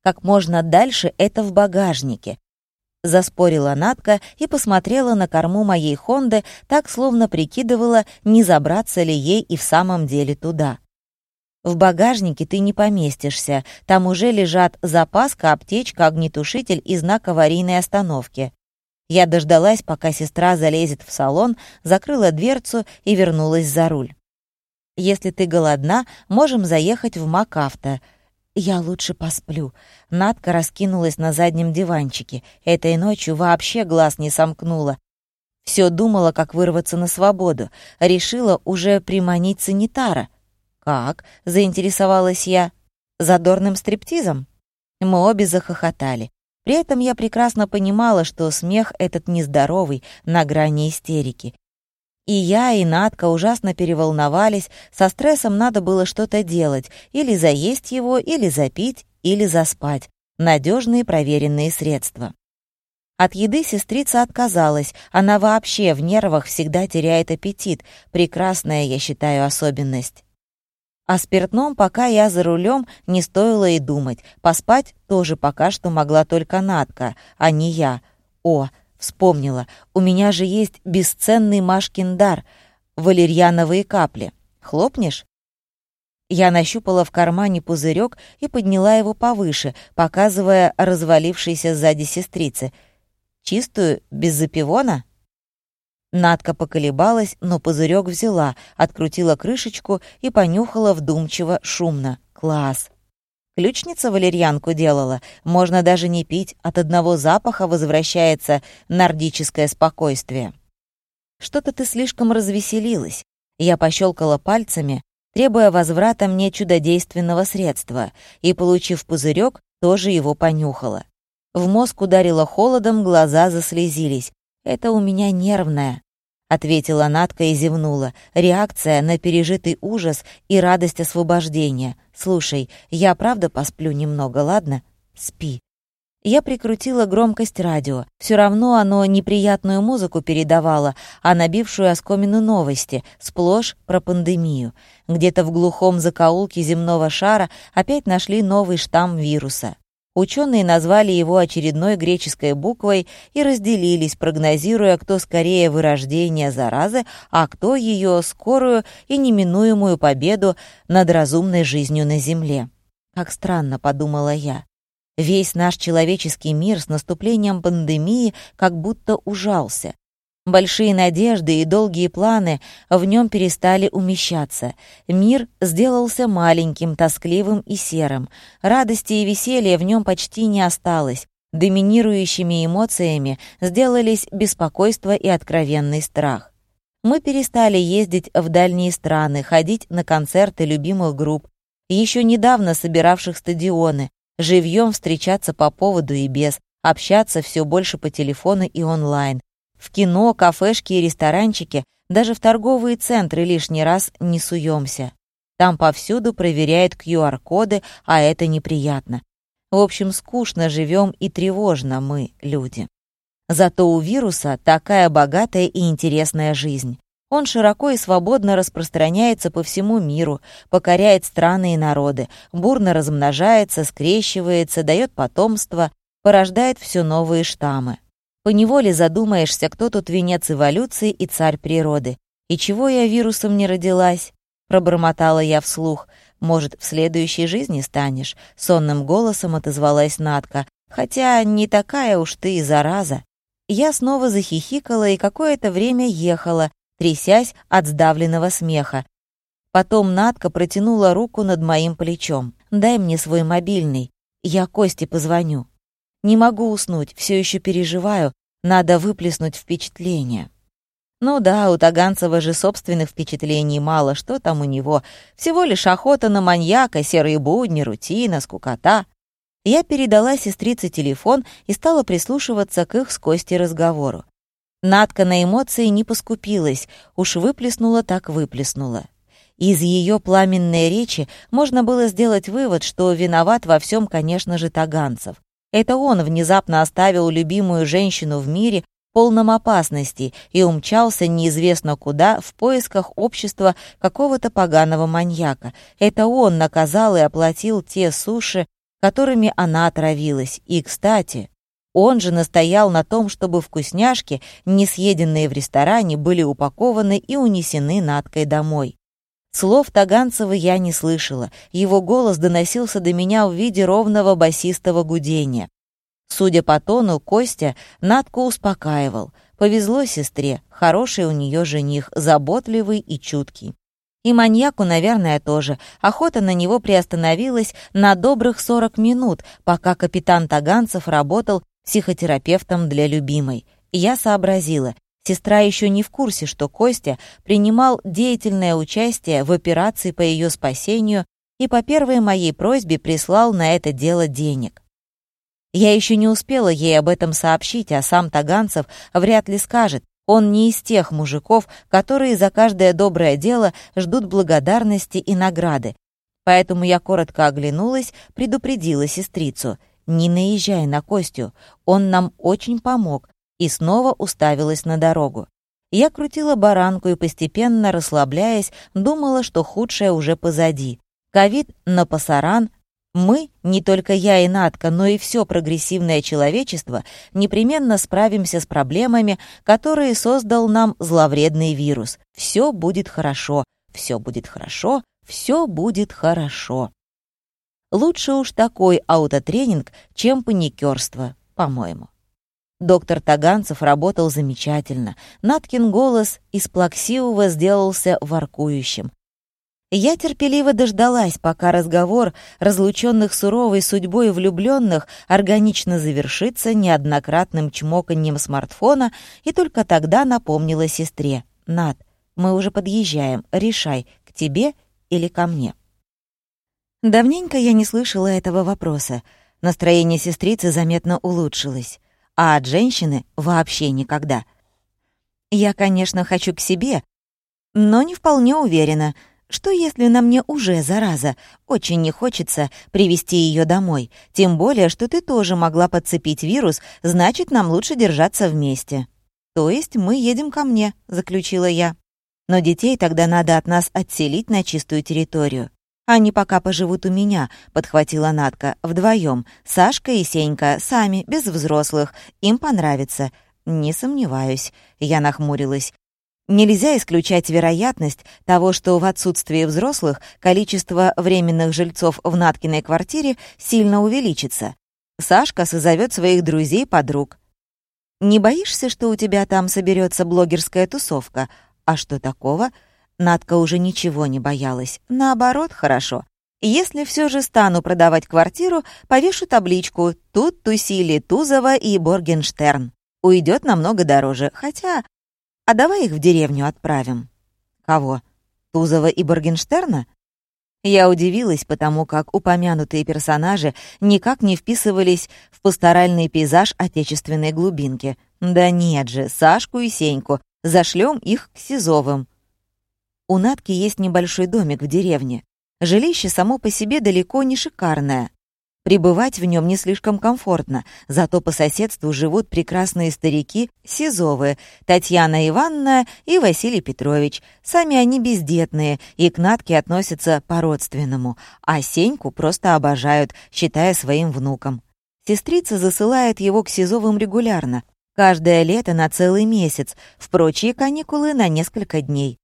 «Как можно дальше — это в багажнике», — заспорила Натка и посмотрела на корму моей «Хонды», так словно прикидывала, не забраться ли ей и в самом деле туда. «В багажнике ты не поместишься, там уже лежат запаска, аптечка, огнетушитель и знак аварийной остановки. Я дождалась, пока сестра залезет в салон, закрыла дверцу и вернулась за руль. «Если ты голодна, можем заехать в МакАвто». «Я лучше посплю». Надка раскинулась на заднем диванчике. Этой ночью вообще глаз не сомкнула. Все думала, как вырваться на свободу. Решила уже приманить санитара. «Как?» — заинтересовалась я. «Задорным стриптизом?» Мы обе захохотали. При этом я прекрасно понимала, что смех этот нездоровый, на грани истерики. И я, и Надка ужасно переволновались, со стрессом надо было что-то делать, или заесть его, или запить, или заспать. Надежные проверенные средства. От еды сестрица отказалась, она вообще в нервах всегда теряет аппетит, прекрасная, я считаю, особенность. О спиртном, пока я за рулем, не стоило и думать. Поспать тоже пока что могла только Натка, а не я. О, вспомнила, у меня же есть бесценный Машкин дар — валерьяновые капли. Хлопнешь? Я нащупала в кармане пузырек и подняла его повыше, показывая развалившейся сзади сестрице. «Чистую, без запивона?» Надка поколебалась, но пузырек взяла, открутила крышечку и понюхала вдумчиво, шумно. Класс! Ключница валерьянку делала. Можно даже не пить, от одного запаха возвращается нордическое спокойствие. Что-то ты слишком развеселилась. Я пощелкала пальцами, требуя возврата мне чудодейственного средства, и, получив пузырек, тоже его понюхала. В мозг ударило холодом, глаза заслезились. «Это у меня нервное», — ответила Натка и зевнула. «Реакция на пережитый ужас и радость освобождения. Слушай, я правда посплю немного, ладно? Спи». Я прикрутила громкость радио. Все равно оно неприятную музыку передавало, а набившую оскомину новости, сплошь про пандемию. Где-то в глухом закоулке земного шара опять нашли новый штамм вируса. Ученые назвали его очередной греческой буквой и разделились, прогнозируя, кто скорее вырождение заразы, а кто ее скорую и неминуемую победу над разумной жизнью на Земле. Как странно, подумала я. Весь наш человеческий мир с наступлением пандемии как будто ужался. Большие надежды и долгие планы в нем перестали умещаться. Мир сделался маленьким, тоскливым и серым. Радости и веселья в нем почти не осталось. Доминирующими эмоциями сделались беспокойство и откровенный страх. Мы перестали ездить в дальние страны, ходить на концерты любимых групп, еще недавно собиравших стадионы, живьем встречаться по поводу и без, общаться все больше по телефону и онлайн, в кино, кафешки и ресторанчики, даже в торговые центры лишний раз не суемся. Там повсюду проверяют QR-коды, а это неприятно. В общем, скучно живем и тревожно мы, люди. Зато у вируса такая богатая и интересная жизнь. Он широко и свободно распространяется по всему миру, покоряет страны и народы, бурно размножается, скрещивается, дает потомство, порождает все новые штаммы. Поневоле задумаешься, кто тут венец эволюции и царь природы. И чего я вирусом не родилась? Пробормотала я вслух. Может, в следующей жизни станешь? Сонным голосом отозвалась Натка. Хотя не такая уж ты и зараза. Я снова захихикала и какое-то время ехала, трясясь от сдавленного смеха. Потом Натка протянула руку над моим плечом. «Дай мне свой мобильный, я Косте позвоню». Не могу уснуть, все еще переживаю, надо выплеснуть впечатление. Ну да, у Таганцева же собственных впечатлений мало, что там у него. Всего лишь охота на маньяка, серые будни, рутина, скукота. Я передала сестрице телефон и стала прислушиваться к их с Костей разговору. Надка на эмоции не поскупилась, уж выплеснула так выплеснула. Из ее пламенной речи можно было сделать вывод, что виноват во всем, конечно же, Таганцев. Это он внезапно оставил любимую женщину в мире, полном опасности, и умчался неизвестно куда в поисках общества какого-то поганого маньяка. Это он наказал и оплатил те суши, которыми она отравилась. И, кстати, он же настоял на том, чтобы вкусняшки, не съеденные в ресторане, были упакованы и унесены Надкой домой. Слов Таганцева я не слышала, его голос доносился до меня в виде ровного басистого гудения. Судя по тону, Костя Надку успокаивал. Повезло сестре, хороший у нее жених, заботливый и чуткий. И маньяку, наверное, тоже. Охота на него приостановилась на добрых 40 минут, пока капитан Таганцев работал психотерапевтом для любимой. Я сообразила, Сестра еще не в курсе, что Костя принимал деятельное участие в операции по ее спасению и по первой моей просьбе прислал на это дело денег. Я еще не успела ей об этом сообщить, а сам Таганцев вряд ли скажет. Он не из тех мужиков, которые за каждое доброе дело ждут благодарности и награды. Поэтому я коротко оглянулась, предупредила сестрицу. «Не наезжай на Костю, он нам очень помог, и снова уставилась на дорогу. Я крутила баранку и, постепенно расслабляясь, думала, что худшее уже позади. Ковид на пасаран, мы, не только я и Натка, но и все прогрессивное человечество, непременно справимся с проблемами, которые создал нам зловредный вирус. Все будет хорошо, все будет хорошо, все будет хорошо. Лучше уж такой аутотренинг, чем паникерство, по-моему. Доктор Таганцев работал замечательно. Наткин голос из плаксивого сделался воркующим. Я терпеливо дождалась, пока разговор разлученных суровой судьбой влюбленных органично завершится неоднократным чмоканьем смартфона, и только тогда напомнила сестре. «Над, мы уже подъезжаем, решай, к тебе или ко мне?» Давненько я не слышала этого вопроса. Настроение сестрицы заметно улучшилось а от женщины вообще никогда. Я, конечно, хочу к себе, но не вполне уверена, что если на мне уже зараза, очень не хочется привести ее домой, тем более, что ты тоже могла подцепить вирус, значит, нам лучше держаться вместе. То есть мы едем ко мне, заключила я. Но детей тогда надо от нас отселить на чистую территорию. «Они пока поживут у меня», — подхватила Натка, — «вдвоем. Сашка и Сенька, сами, без взрослых. Им понравится». «Не сомневаюсь», — я нахмурилась. Нельзя исключать вероятность того, что в отсутствие взрослых количество временных жильцов в Наткиной квартире сильно увеличится. Сашка созовет своих друзей-подруг. «Не боишься, что у тебя там соберется блогерская тусовка? А что такого?» Надка уже ничего не боялась. Наоборот, хорошо. Если все же стану продавать квартиру, повешу табличку «Тут тусили Тузова и Боргенштерн». Уйдет намного дороже, хотя а давай их в деревню отправим». «Кого? Тузова и Боргенштерна?» Я удивилась, потому как упомянутые персонажи никак не вписывались в пасторальный пейзаж отечественной глубинки. Да нет же, Сашку и Сеньку, зашлем их к Сизовым. У Натки есть небольшой домик в деревне. Жилище само по себе далеко не шикарное. Пребывать в нем не слишком комфортно, зато по соседству живут прекрасные старики Сизовы, Татьяна Ивановна и Василий Петрович. Сами они бездетные и к Натке относятся по-родственному, а Сеньку просто обожают, считая своим внуком. Сестрица засылает его к Сизовым регулярно, каждое лето на целый месяц, в прочие каникулы на несколько дней.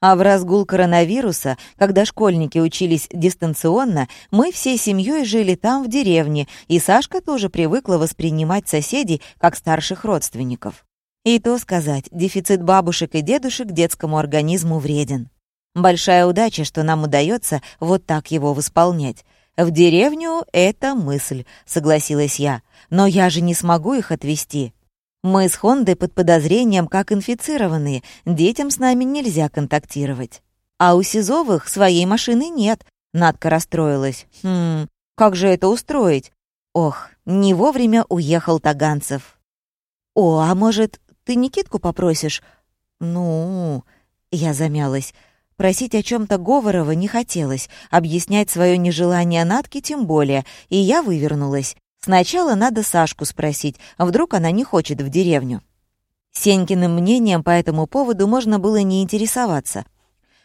А в разгул коронавируса, когда школьники учились дистанционно, мы всей семьей жили там, в деревне, и Сашка тоже привыкла воспринимать соседей как старших родственников. И то сказать, дефицит бабушек и дедушек детскому организму вреден. Большая удача, что нам удается вот так его восполнять. В деревню — это мысль, согласилась я. Но я же не смогу их отвезти. Мы с Хондой под подозрением как инфицированные, детям с нами нельзя контактировать. А у Сизовых своей машины нет. Надка расстроилась. Хм, как же это устроить? Ох, не вовремя уехал Таганцев. О, а может, ты Никитку попросишь? Ну, я замялась. Просить о чем то Говорова не хотелось, объяснять свое нежелание Натке тем более, и я вывернулась. Сначала надо Сашку спросить, а вдруг она не хочет в деревню. Сенькиным мнением по этому поводу можно было не интересоваться.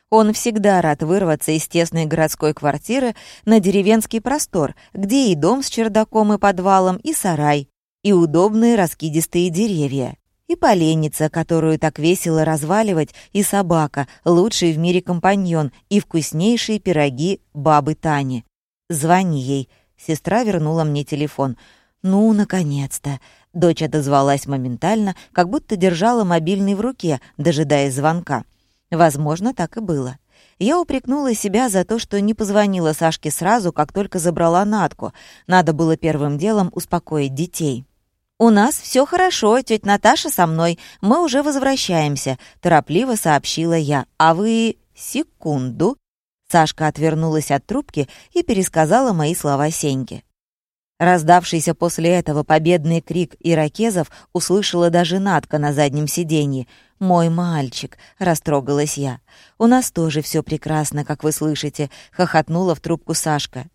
Он всегда рад вырваться из тесной городской квартиры на деревенский простор, где и дом с чердаком и подвалом, и сарай, и удобные раскидистые деревья, и поленница, которую так весело разваливать, и собака, лучший в мире компаньон, и вкуснейшие пироги бабы Тани. Звони ей — Сестра вернула мне телефон. «Ну, наконец-то!» Дочь отозвалась моментально, как будто держала мобильный в руке, дожидаясь звонка. Возможно, так и было. Я упрекнула себя за то, что не позвонила Сашке сразу, как только забрала Натку. Надо было первым делом успокоить детей. «У нас все хорошо, тетя Наташа со мной. Мы уже возвращаемся», — торопливо сообщила я. «А вы...» «Секунду», Сашка отвернулась от трубки и пересказала мои слова Сеньке. Раздавшийся после этого победный крик иракезов услышала даже Натка на заднем сиденье. «Мой мальчик!» — растрогалась я. «У нас тоже все прекрасно, как вы слышите», — хохотнула в трубку Сашка.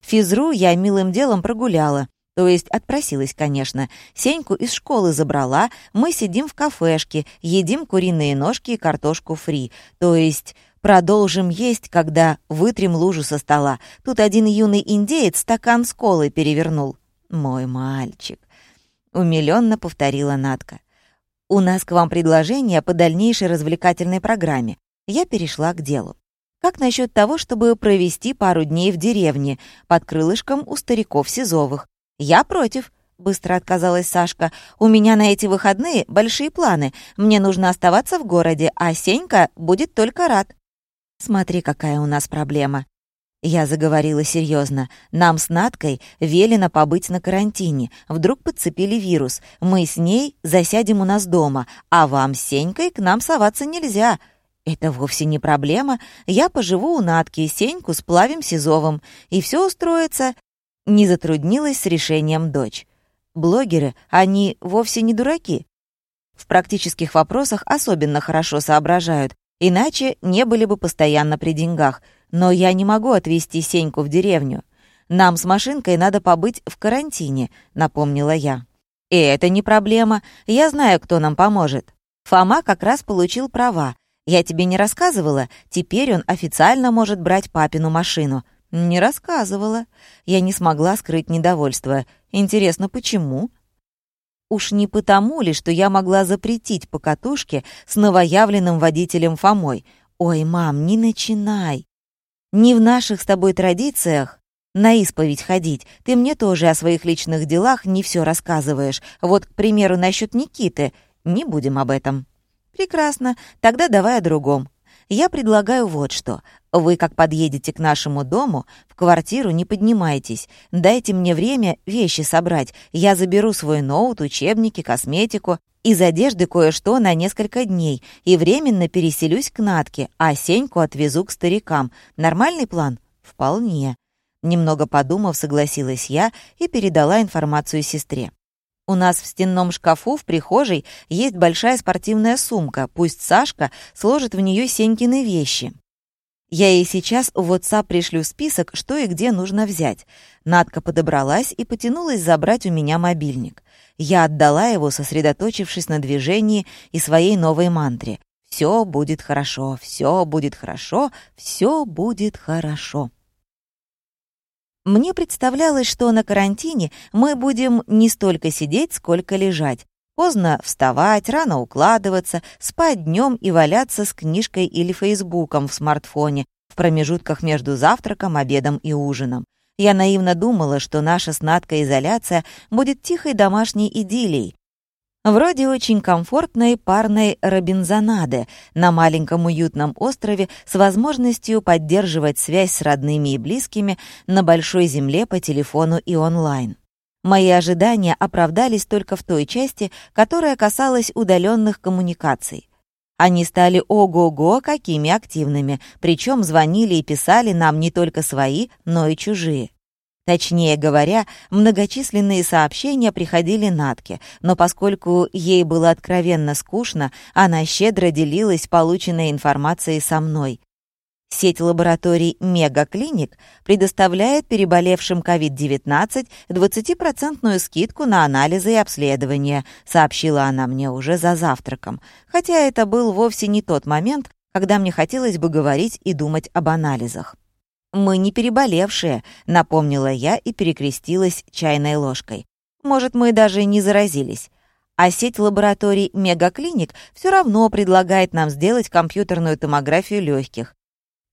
Физру я милым делом прогуляла. То есть отпросилась, конечно. Сеньку из школы забрала, мы сидим в кафешке, едим куриные ножки и картошку фри. То есть Продолжим есть, когда вытрем лужу со стола. Тут один юный индеец стакан с колой перевернул. «Мой мальчик», — умилённо повторила Натка. «У нас к вам предложение по дальнейшей развлекательной программе». Я перешла к делу. Как насчет того, чтобы провести пару дней в деревне под крылышком у стариков Сизовых? Я против, быстро отказалась Сашка. У меня на эти выходные большие планы. Мне нужно оставаться в городе, а Сенька будет только рад. Смотри, какая у нас проблема. Я заговорила серьезно. Нам с Надкой велено побыть на карантине. Вдруг подцепили вирус. Мы с ней засядем у нас дома, а вам с Сенькой к нам соваться нельзя. Это вовсе не проблема. Я поживу у Натки, Сеньку сплавим Сизовым, и все устроится. Не затруднилась с решением дочь. Блогеры, они вовсе не дураки. В практических вопросах особенно хорошо соображают, Иначе не были бы постоянно при деньгах. Но я не могу отвезти Сеньку в деревню. Нам с машинкой надо побыть в карантине», — напомнила я. «И это не проблема. Я знаю, кто нам поможет». Фома как раз получил права. Я тебе не рассказывала? Теперь он официально может брать папину машину». «Не рассказывала». Я не смогла скрыть недовольство. «Интересно, почему?» Уж не потому ли, что я могла запретить покатушке с новоявленным водителем Фомой? Ой, мам, не начинай. Не в наших с тобой традициях на исповедь ходить. Ты мне тоже о своих личных делах не все рассказываешь. Вот, к примеру, насчет Никиты. Не будем об этом. Прекрасно. Тогда давай о другом. Я предлагаю вот что. Вы, как подъедете к нашему дому, в квартиру не поднимайтесь. Дайте мне время вещи собрать. Я заберу свой ноут, учебники, косметику. Из одежды кое-что на несколько дней. И временно переселюсь к Натке, а Сеньку отвезу к старикам. Нормальный план? Вполне. Немного подумав, согласилась я и передала информацию сестре. У нас в стенном шкафу в прихожей есть большая спортивная сумка, пусть Сашка сложит в нее Сенькины вещи. Я ей сейчас в WhatsApp пришлю список, что и где нужно взять. Надка подобралась и потянулась забрать у меня мобильник. Я отдала его, сосредоточившись на движении и своей новой мантре. «Все будет хорошо, все будет хорошо, все будет хорошо». Мне представлялось, что на карантине мы будем не столько сидеть, сколько лежать. Поздно вставать, рано укладываться, спать днем и валяться с книжкой или фейсбуком в смартфоне в промежутках между завтраком, обедом и ужином. Я наивно думала, что наша сладкая изоляция будет тихой домашней идиллией, Вроде очень комфортной парной Робинзонады на маленьком уютном острове с возможностью поддерживать связь с родными и близкими на большой земле по телефону и онлайн. Мои ожидания оправдались только в той части, которая касалась удаленных коммуникаций. Они стали ого-го какими активными, причем звонили и писали нам не только свои, но и чужие. Точнее говоря, многочисленные сообщения приходили Натке, но поскольку ей было откровенно скучно, она щедро делилась полученной информацией со мной. Сеть лабораторий «Мегаклиник» предоставляет переболевшим COVID-19 20% скидку на анализы и обследования, сообщила она мне уже за завтраком, хотя это был вовсе не тот момент, когда мне хотелось бы говорить и думать об анализах. «Мы не переболевшие», — напомнила я и перекрестилась чайной ложкой. «Может, мы даже не заразились. А сеть лабораторий «Мегаклиник» все равно предлагает нам сделать компьютерную томографию легких.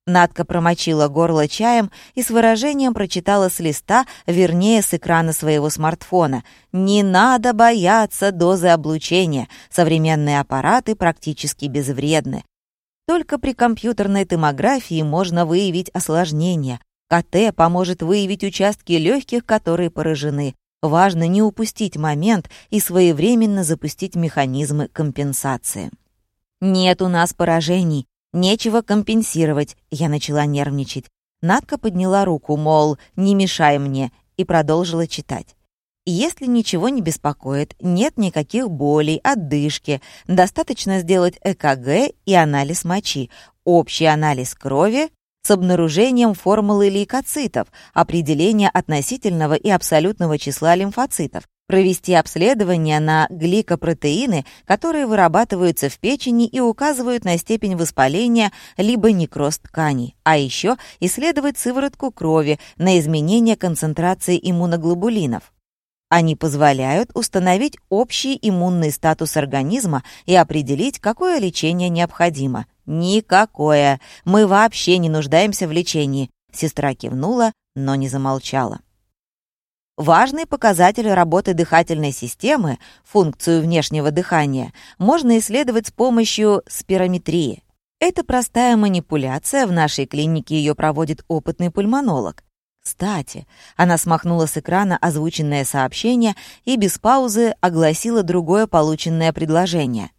Надка промочила горло чаем и с выражением прочитала с листа, вернее, с экрана своего смартфона. «Не надо бояться дозы облучения. Современные аппараты практически безвредны. Только при компьютерной томографии можно выявить осложнения. КТ поможет выявить участки легких, которые поражены. Важно не упустить момент и своевременно запустить механизмы компенсации. «Нет у нас поражений, нечего компенсировать», — я начала нервничать. Надка подняла руку, мол, «не мешай мне», и продолжила читать. Если ничего не беспокоит, нет никаких болей, отдышки, достаточно сделать ЭКГ и анализ мочи, общий анализ крови с обнаружением формулы лейкоцитов, определение относительного и абсолютного числа лимфоцитов, провести обследование на гликопротеины, которые вырабатываются в печени и указывают на степень воспаления либо некроз тканей, а еще исследовать сыворотку крови на изменение концентрации иммуноглобулинов. Они позволяют установить общий иммунный статус организма и определить, какое лечение необходимо. Никакое. Мы вообще не нуждаемся в лечении. Сестра кивнула, но не замолчала. Важный показатель работы дыхательной системы, функцию внешнего дыхания, можно исследовать с помощью спирометрии. Это простая манипуляция, в нашей клинике ее проводит опытный пульмонолог. Кстати, она смахнула с экрана озвученное сообщение и без паузы огласила другое полученное предложение.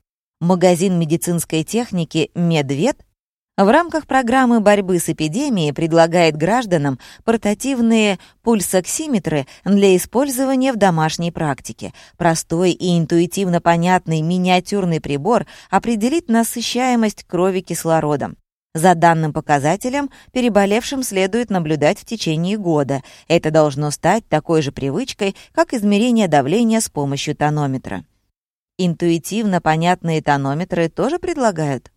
Магазин медицинской техники «Медвед» в рамках программы борьбы с эпидемией предлагает гражданам портативные пульсоксиметры для использования в домашней практике. Простой и интуитивно понятный миниатюрный прибор определит насыщаемость крови кислородом. За данным показателем, переболевшим следует наблюдать в течение года. Это должно стать такой же привычкой, как измерение давления с помощью тонометра. Интуитивно понятные тонометры тоже предлагают?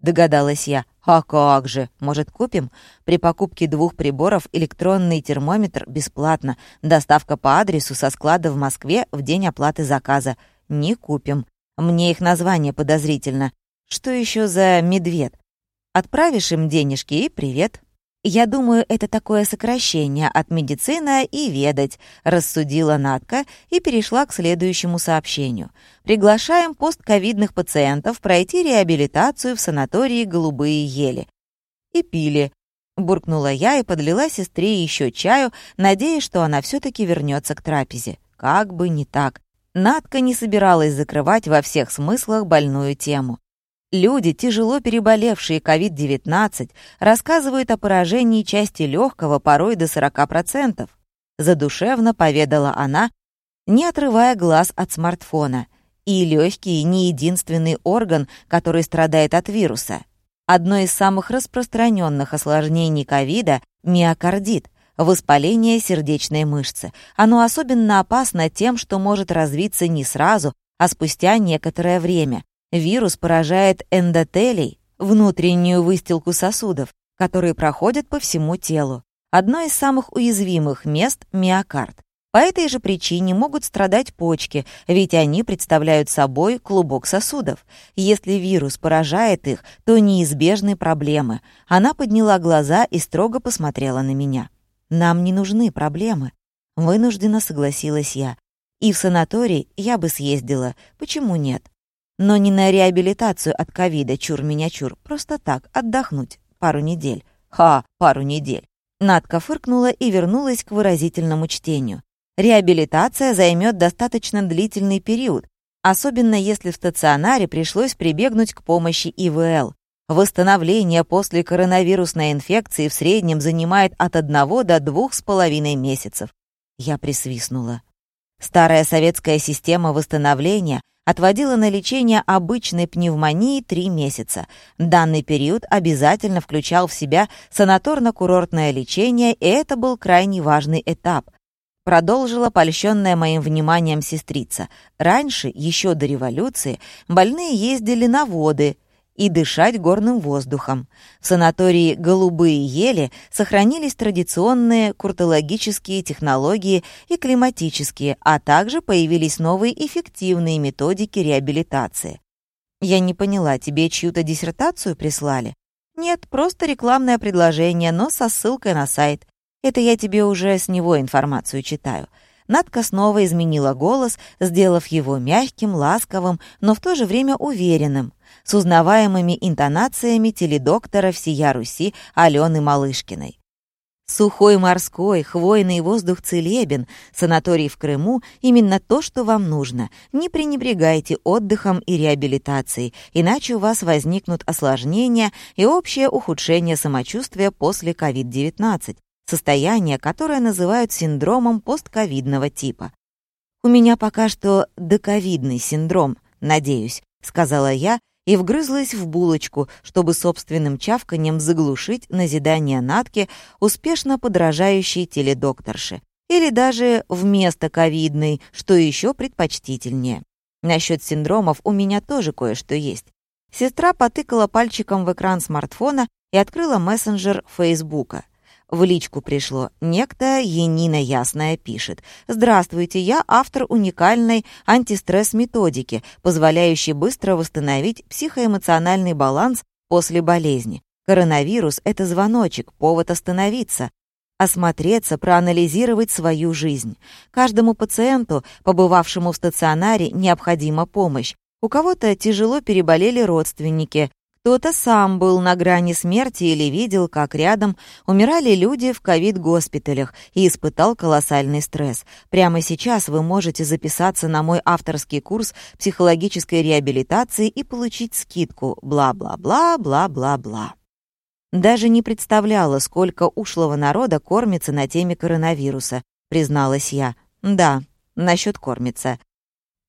— догадалась я. «А как же! Может, купим?» При покупке двух приборов электронный термометр бесплатно. Доставка по адресу со склада в Москве в день оплаты заказа. Не купим. Мне их название подозрительно. Что еще за медведь? Отправишь им денежки и привет. «Я думаю, это такое сокращение от медицина и ведать», — рассудила Натка и перешла к следующему сообщению. «Приглашаем постковидных пациентов пройти реабилитацию в санатории «Голубые ели». И пили. Буркнула я и подлила сестре еще чаю, надеясь, что она все таки вернется к трапезе. Как бы не так. Надка не собиралась закрывать во всех смыслах больную тему. Люди, тяжело переболевшие COVID-19, рассказывают о поражении части легкого порой до 40%. Задушевно поведала она, не отрывая глаз от смартфона. И легкие не единственный орган, который страдает от вируса. Одно из самых распространенных осложнений ковида — миокардит, воспаление сердечной мышцы. Оно особенно опасно тем, что может развиться не сразу, а спустя некоторое время, Вирус поражает эндотелий, внутреннюю выстилку сосудов, которые проходят по всему телу. Одно из самых уязвимых мест — миокард. По этой же причине могут страдать почки, ведь они представляют собой клубок сосудов. Если вирус поражает их, то неизбежны проблемы. Она подняла глаза и строго посмотрела на меня. «Нам не нужны проблемы», — вынужденно согласилась я. «И в санаторий я бы съездила. Почему нет?» Но не на реабилитацию от ковида, чур меня чур, просто так, отдохнуть пару недель. Ха, пару недель. Надка фыркнула и вернулась к выразительному чтению. Реабилитация займет достаточно длительный период, особенно если в стационаре пришлось прибегнуть к помощи ИВЛ. Восстановление после коронавирусной инфекции в среднем занимает от одного до двух с половиной месяцев. Я присвистнула. Старая советская система восстановления отводила на лечение обычной пневмонии три месяца. Данный период обязательно включал в себя санаторно-курортное лечение, и это был крайне важный этап. Продолжила польщенная моим вниманием сестрица. Раньше, еще до революции, больные ездили на воды — и дышать горным воздухом. В санатории «Голубые ели» сохранились традиционные куртологические технологии и климатические, а также появились новые эффективные методики реабилитации. Я не поняла, тебе чью-то диссертацию прислали? Нет, просто рекламное предложение, но со ссылкой на сайт. Это я тебе уже с него информацию читаю. Надка снова изменила голос, сделав его мягким, ласковым, но в то же время уверенным с узнаваемыми интонациями теледоктора всея Руси Алены Малышкиной. Сухой морской, хвойный воздух Целебен, санаторий в Крыму — именно то, что вам нужно. Не пренебрегайте отдыхом и реабилитацией, иначе у вас возникнут осложнения и общее ухудшение самочувствия после COVID-19, состояние, которое называют синдромом постковидного типа. «У меня пока что доковидный синдром, надеюсь», — сказала я, и вгрызлась в булочку, чтобы собственным чавканьем заглушить назидание Натки, успешно подражающей теледокторше. Или даже вместо ковидной, что еще предпочтительнее. Насчет синдромов у меня тоже кое-что есть. Сестра потыкала пальчиком в экран смартфона и открыла мессенджер Фейсбука. В личку пришло. Некто Енина Ясная пишет. «Здравствуйте, я автор уникальной антистресс-методики, позволяющей быстро восстановить психоэмоциональный баланс после болезни. Коронавирус — это звоночек, повод остановиться, осмотреться, проанализировать свою жизнь. Каждому пациенту, побывавшему в стационаре, необходима помощь. У кого-то тяжело переболели родственники, кто-то сам был на грани смерти или видел, как рядом умирали люди в ковид-госпиталях и испытал колоссальный стресс. Прямо сейчас вы можете записаться на мой авторский курс психологической реабилитации и получить скидку. Бла-бла-бла, бла-бла-бла. Даже не представляла, сколько ушлого народа кормится на теме коронавируса, призналась я. Да, насчет кормится.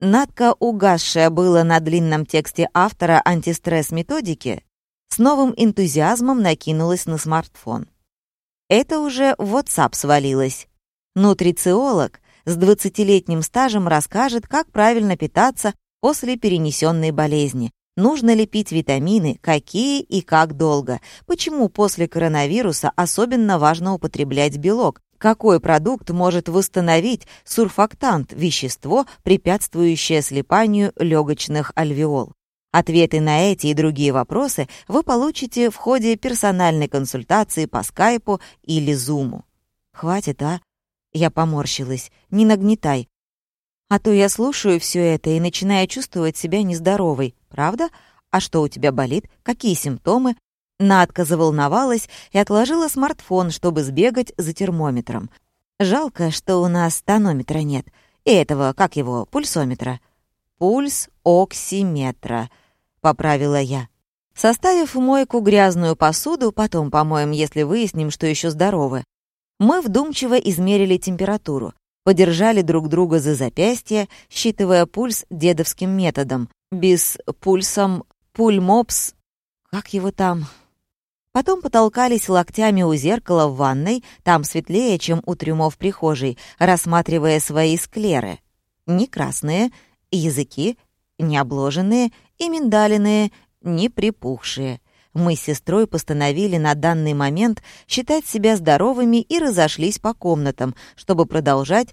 Надка, угасшая было на длинном тексте автора антистресс-методики, с новым энтузиазмом накинулась на смартфон. Это уже WhatsApp свалилось. Нутрициолог с 20-летним стажем расскажет, как правильно питаться после перенесенной болезни. Нужно ли пить витамины, какие и как долго? Почему после коронавируса особенно важно употреблять белок? Какой продукт может восстановить сурфактант – вещество, препятствующее слипанию легочных альвеол? Ответы на эти и другие вопросы вы получите в ходе персональной консультации по скайпу или зуму. «Хватит, а?» Я поморщилась. «Не нагнетай. А то я слушаю все это и начинаю чувствовать себя нездоровой. Правда? А что у тебя болит? Какие симптомы? Надка заволновалась и отложила смартфон, чтобы сбегать за термометром. Жалко, что у нас тонометра нет. И этого, как его, пульсометра. Пульс оксиметра, поправила я. Составив в мойку грязную посуду, потом помоем, если выясним, что еще здоровы, мы вдумчиво измерили температуру подержали друг друга за запястье, считывая пульс дедовским методом, без пульсом пульмопс, как его там. Потом потолкались локтями у зеркала в ванной, там светлее, чем у трюмо в прихожей, рассматривая свои склеры. Не красные, языки, не обложенные и миндалиные, не припухшие — мы с сестрой постановили на данный момент считать себя здоровыми и разошлись по комнатам, чтобы продолжать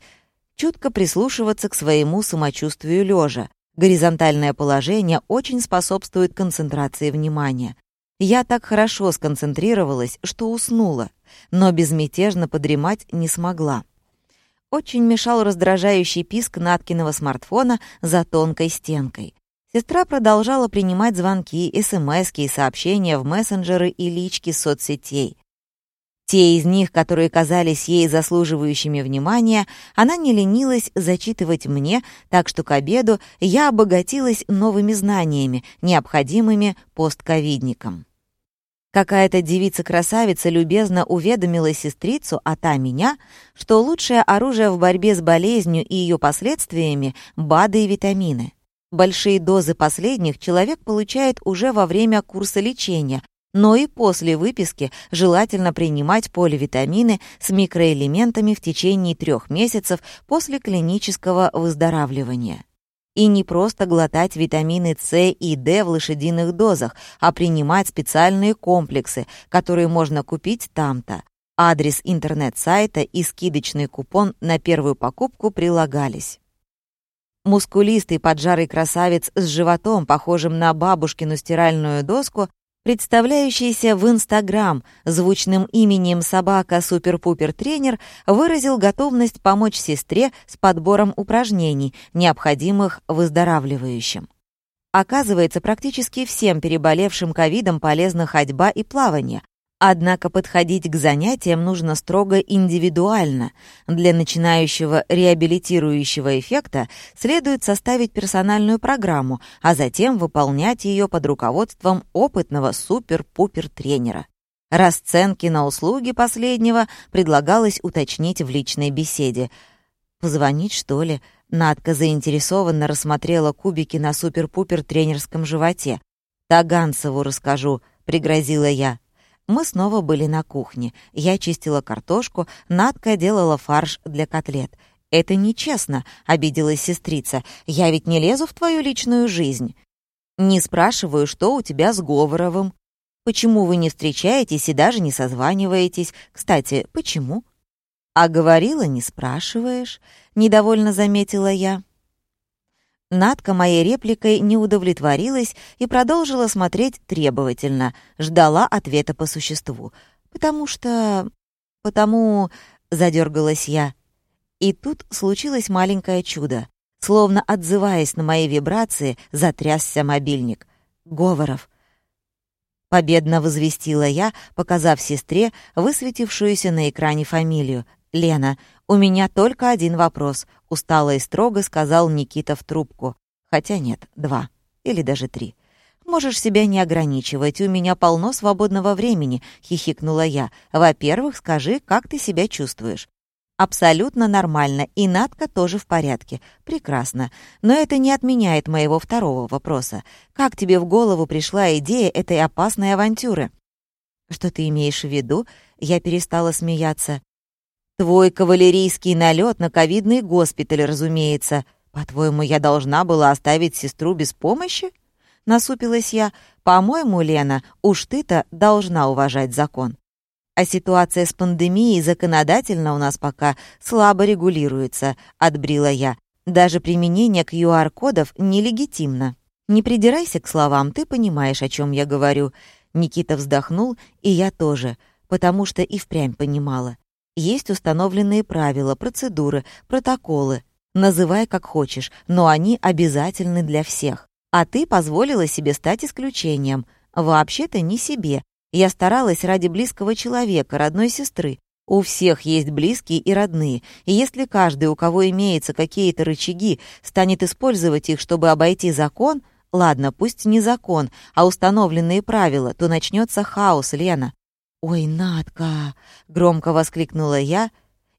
чутко прислушиваться к своему самочувствию лежа. Горизонтальное положение очень способствует концентрации внимания. Я так хорошо сконцентрировалась, что уснула, но безмятежно подремать не смогла. Очень мешал раздражающий писк Наткиного смартфона за тонкой стенкой. Сестра продолжала принимать звонки, смс и сообщения в мессенджеры и лички соцсетей. Те из них, которые казались ей заслуживающими внимания, она не ленилась зачитывать мне, так что к обеду я обогатилась новыми знаниями, необходимыми постковидникам. Какая-то девица-красавица любезно уведомила сестрицу, а та меня, что лучшее оружие в борьбе с болезнью и ее последствиями — БАДы и витамины. Большие дозы последних человек получает уже во время курса лечения, но и после выписки желательно принимать поливитамины с микроэлементами в течение трех месяцев после клинического выздоравливания. И не просто глотать витамины С и D в лошадиных дозах, а принимать специальные комплексы, которые можно купить там-то. Адрес интернет-сайта и скидочный купон на первую покупку прилагались. Мускулистый поджарый красавец с животом, похожим на бабушкину стиральную доску, представляющийся в Инстаграм звучным именем «Собака-супер-пупер-тренер», выразил готовность помочь сестре с подбором упражнений, необходимых выздоравливающим. Оказывается, практически всем переболевшим ковидом полезна ходьба и плавание, Однако подходить к занятиям нужно строго индивидуально. Для начинающего реабилитирующего эффекта следует составить персональную программу, а затем выполнять ее под руководством опытного супер-пупер-тренера. Расценки на услуги последнего предлагалось уточнить в личной беседе. «Позвонить, что ли?» Надка заинтересованно рассмотрела кубики на супер-пупер тренерском животе. «Таганцеву расскажу», — пригрозила я. Мы снова были на кухне. Я чистила картошку, Надка делала фарш для котлет. «Это нечестно», — обиделась сестрица. «Я ведь не лезу в твою личную жизнь. Не спрашиваю, что у тебя с Говоровым. Почему вы не встречаетесь и даже не созваниваетесь? Кстати, почему?» «А говорила, не спрашиваешь», — недовольно заметила я. Надка моей репликой не удовлетворилась и продолжила смотреть требовательно, ждала ответа по существу. «Потому что... потому...» — задергалась я. И тут случилось маленькое чудо. Словно отзываясь на мои вибрации, затрясся мобильник. «Говоров». Победно возвестила я, показав сестре высветившуюся на экране фамилию. «Лена, у меня только один вопрос», — устало и строго сказал Никита в трубку. «Хотя нет, два. Или даже три». «Можешь себя не ограничивать, у меня полно свободного времени», — хихикнула я. «Во-первых, скажи, как ты себя чувствуешь?» «Абсолютно нормально, и Надка тоже в порядке. Прекрасно. Но это не отменяет моего второго вопроса. Как тебе в голову пришла идея этой опасной авантюры?» «Что ты имеешь в виду?» Я перестала смеяться. Твой кавалерийский налет на ковидный госпиталь, разумеется. По-твоему, я должна была оставить сестру без помощи? насупилась я. «По-моему, Лена, уж ты-то должна уважать закон. А ситуация с пандемией законодательно у нас пока слабо регулируется», — отбрила я. «Даже применение QR-кодов нелегитимно». «Не придирайся к словам, ты понимаешь, о чем я говорю». Никита вздохнул, и я тоже, потому что и впрямь понимала. Есть установленные правила, процедуры, протоколы. Называй как хочешь, но они обязательны для всех. А ты позволила себе стать исключением. Вообще-то не себе. Я старалась ради близкого человека, родной сестры. У всех есть близкие и родные, и если каждый, у кого имеются какие-то рычаги, станет использовать их, чтобы обойти закон, ладно, пусть не закон, а установленные правила, то начнется хаос, Лена. «Ой, Надка!» — громко воскликнула я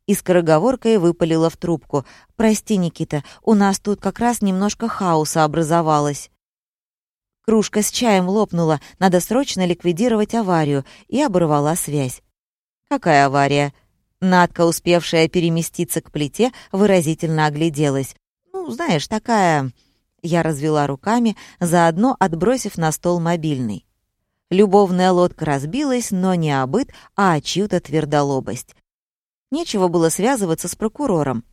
и скороговоркой выпалила в трубку. «Прости, Никита, у нас тут как раз немножко хаоса образовалось». Кружка с чаем лопнула, надо срочно ликвидировать аварию, и оборвала связь. «Какая авария?» Надка, успевшая переместиться к плите, выразительно огляделась. «Ну, знаешь, такая...» Я развела руками, заодно отбросив на стол мобильный. Любовная лодка разбилась, но не о а о чью-то твердолобость. Нечего было связываться с прокурором.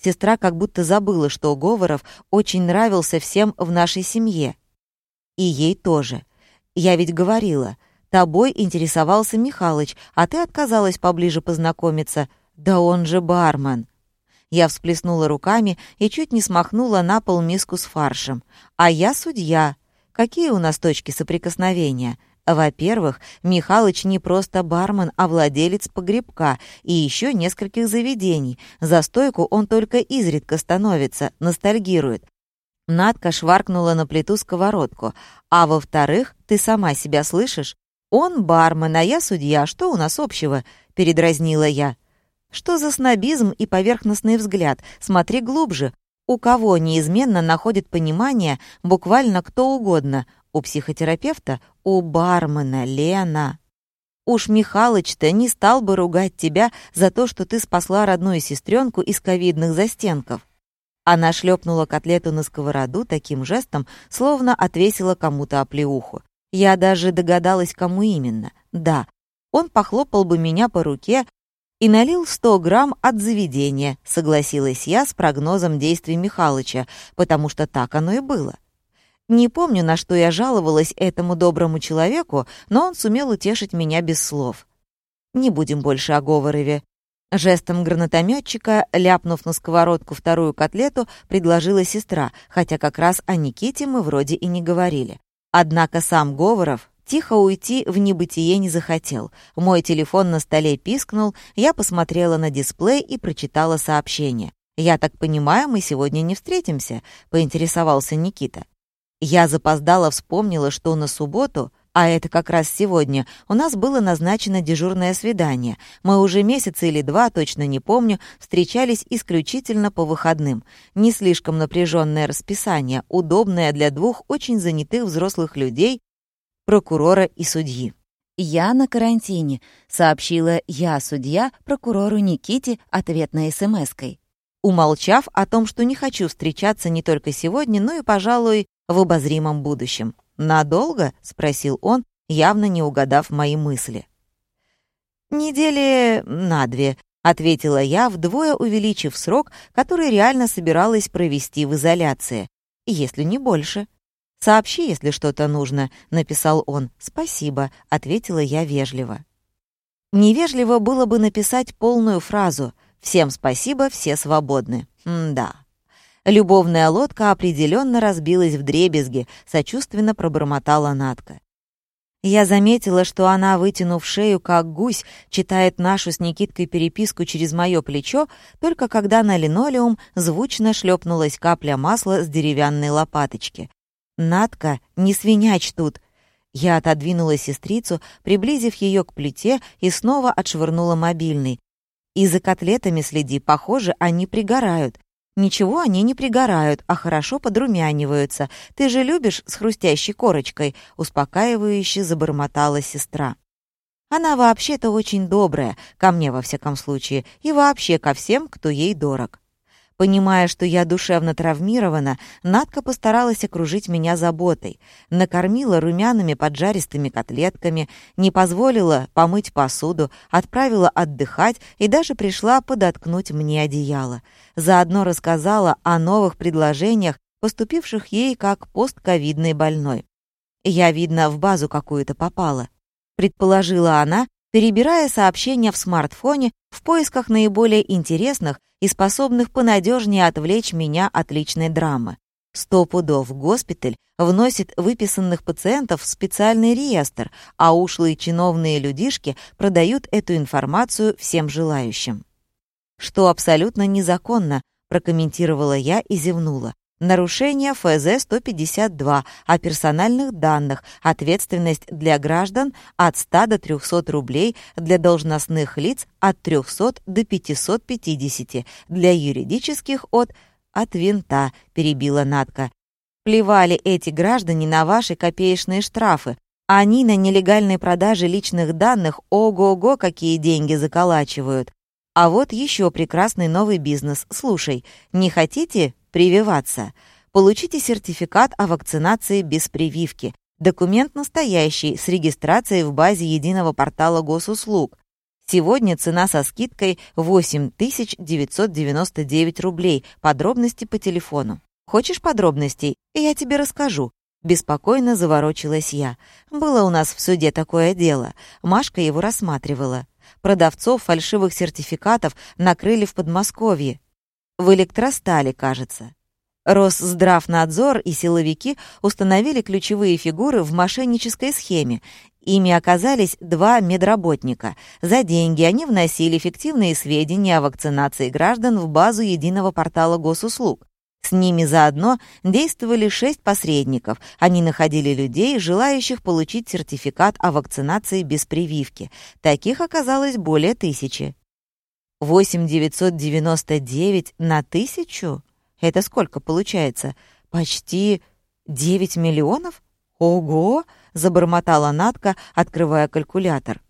Сестра как будто забыла, что Говоров очень нравился всем в нашей семье. И ей тоже. Я ведь говорила, тобой интересовался Михалыч, а ты отказалась поближе познакомиться. Да он же бармен. Я всплеснула руками и чуть не смахнула на пол миску с фаршем. А я судья. Какие у нас точки соприкосновения? Во-первых, Михалыч не просто бармен, а владелец погребка и еще нескольких заведений. За стойку он только изредка становится, ностальгирует. Надка шваркнула на плиту сковородку. А во-вторых, ты сама себя слышишь? Он бармен, а я судья. Что у нас общего? Передразнила я. Что за снобизм и поверхностный взгляд? Смотри глубже. У кого неизменно находит понимание буквально кто угодно — у психотерапевта, у бармена, Лена. Уж Михалыч-то не стал бы ругать тебя за то, что ты спасла родную сестренку из ковидных застенков. Она шлепнула котлету на сковороду таким жестом, словно отвесила кому-то оплеуху. Я даже догадалась, кому именно. Да, он похлопал бы меня по руке и налил 100 грамм от заведения, согласилась я с прогнозом действий Михалыча, потому что так оно и было. Не помню, на что я жаловалась этому доброму человеку, но он сумел утешить меня без слов. Не будем больше о Говорове. Жестом гранатометчика, ляпнув на сковородку вторую котлету, предложила сестра, хотя как раз о Никите мы вроде и не говорили. Однако сам Говоров тихо уйти в небытие не захотел. Мой телефон на столе пискнул, я посмотрела на дисплей и прочитала сообщение. «Я так понимаю, мы сегодня не встретимся», — поинтересовался Никита. Я запоздала вспомнила, что на субботу, а это как раз сегодня, у нас было назначено дежурное свидание. Мы уже месяц или два, точно не помню, встречались исключительно по выходным. Не слишком напряженное расписание, удобное для двух очень занятых взрослых людей, прокурора и судьи. «Я на карантине», — сообщила я, судья, прокурору Никите ответной смс-кой. Умолчав о том, что не хочу встречаться не только сегодня, но и, пожалуй, в обозримом будущем. «Надолго?» — спросил он, явно не угадав мои мысли. «Недели на две», — ответила я, вдвое увеличив срок, который реально собиралась провести в изоляции, если не больше. «Сообщи, если что-то нужно», — написал он. «Спасибо», — ответила я вежливо. Невежливо было бы написать полную фразу «Всем спасибо, все свободны». М-да. Любовная лодка определенно разбилась в дребезги, сочувственно пробормотала Натка. Я заметила, что она, вытянув шею, как гусь, читает нашу с Никиткой переписку через мое плечо, только когда на линолеум звучно шлепнулась капля масла с деревянной лопаточки. «Натка, не свинячь тут!» Я отодвинула сестрицу, приблизив ее к плите, и снова отшвырнула мобильный. «И за котлетами следи, похоже, они пригорают. Ничего они не пригорают, а хорошо подрумяниваются. Ты же любишь с хрустящей корочкой», — успокаивающе забормотала сестра. «Она вообще-то очень добрая, ко мне во всяком случае, и вообще ко всем, кто ей дорог». Понимая, что я душевно травмирована, Надка постаралась окружить меня заботой. Накормила румяными поджаристыми котлетками, не позволила помыть посуду, отправила отдыхать и даже пришла подоткнуть мне одеяло. Заодно рассказала о новых предложениях, поступивших ей как постковидной больной. Я, видно, в базу какую-то попала. Предположила она, перебирая сообщения в смартфоне в поисках наиболее интересных и способных понадежнее отвлечь меня от личной драмы. Сто пудов госпиталь вносит выписанных пациентов в специальный реестр, а ушлые чиновные людишки продают эту информацию всем желающим. Что абсолютно незаконно, прокомментировала я и зевнула. Нарушение ФЗ-152 о персональных данных, ответственность для граждан от 100 до 300 рублей, для должностных лиц от 300 до 550, для юридических от «от винта», перебила Натка. Плевали эти граждане на ваши копеечные штрафы. Они на нелегальной продаже личных данных ого-го какие деньги заколачивают. А вот еще прекрасный новый бизнес. Слушай, не хотите прививаться. Получите сертификат о вакцинации без прививки. Документ настоящий, с регистрацией в базе единого портала госуслуг. Сегодня цена со скидкой 8999 рублей. Подробности по телефону. Хочешь подробностей? Я тебе расскажу. Беспокойно заворочилась я. Было у нас в суде такое дело. Машка его рассматривала. Продавцов фальшивых сертификатов накрыли в Подмосковье. В электростале, кажется. Росздравнадзор и силовики установили ключевые фигуры в мошеннической схеме. Ими оказались два медработника. За деньги они вносили фиктивные сведения о вакцинации граждан в базу единого портала госуслуг. С ними заодно действовали шесть посредников. Они находили людей, желающих получить сертификат о вакцинации без прививки. Таких оказалось более тысячи. 8999 на тысячу? Это сколько получается? Почти 9 миллионов? Ого! Забормотала Натка, открывая калькулятор.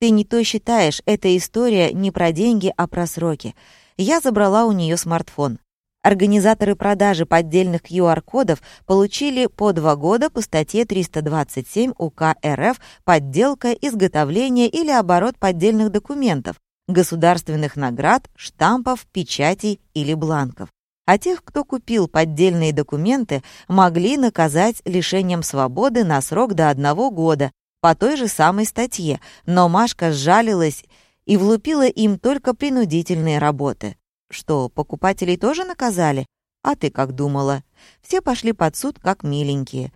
Ты не то считаешь, эта история не про деньги, а про сроки. Я забрала у нее смартфон. Организаторы продажи поддельных QR-кодов получили по два года по статье 327 УК РФ «Подделка, изготовление или оборот поддельных документов, государственных наград, штампов, печатей или бланков. А тех, кто купил поддельные документы, могли наказать лишением свободы на срок до одного года по той же самой статье, но Машка сжалилась и влупила им только принудительные работы. Что, покупателей тоже наказали? А ты как думала? Все пошли под суд как миленькие.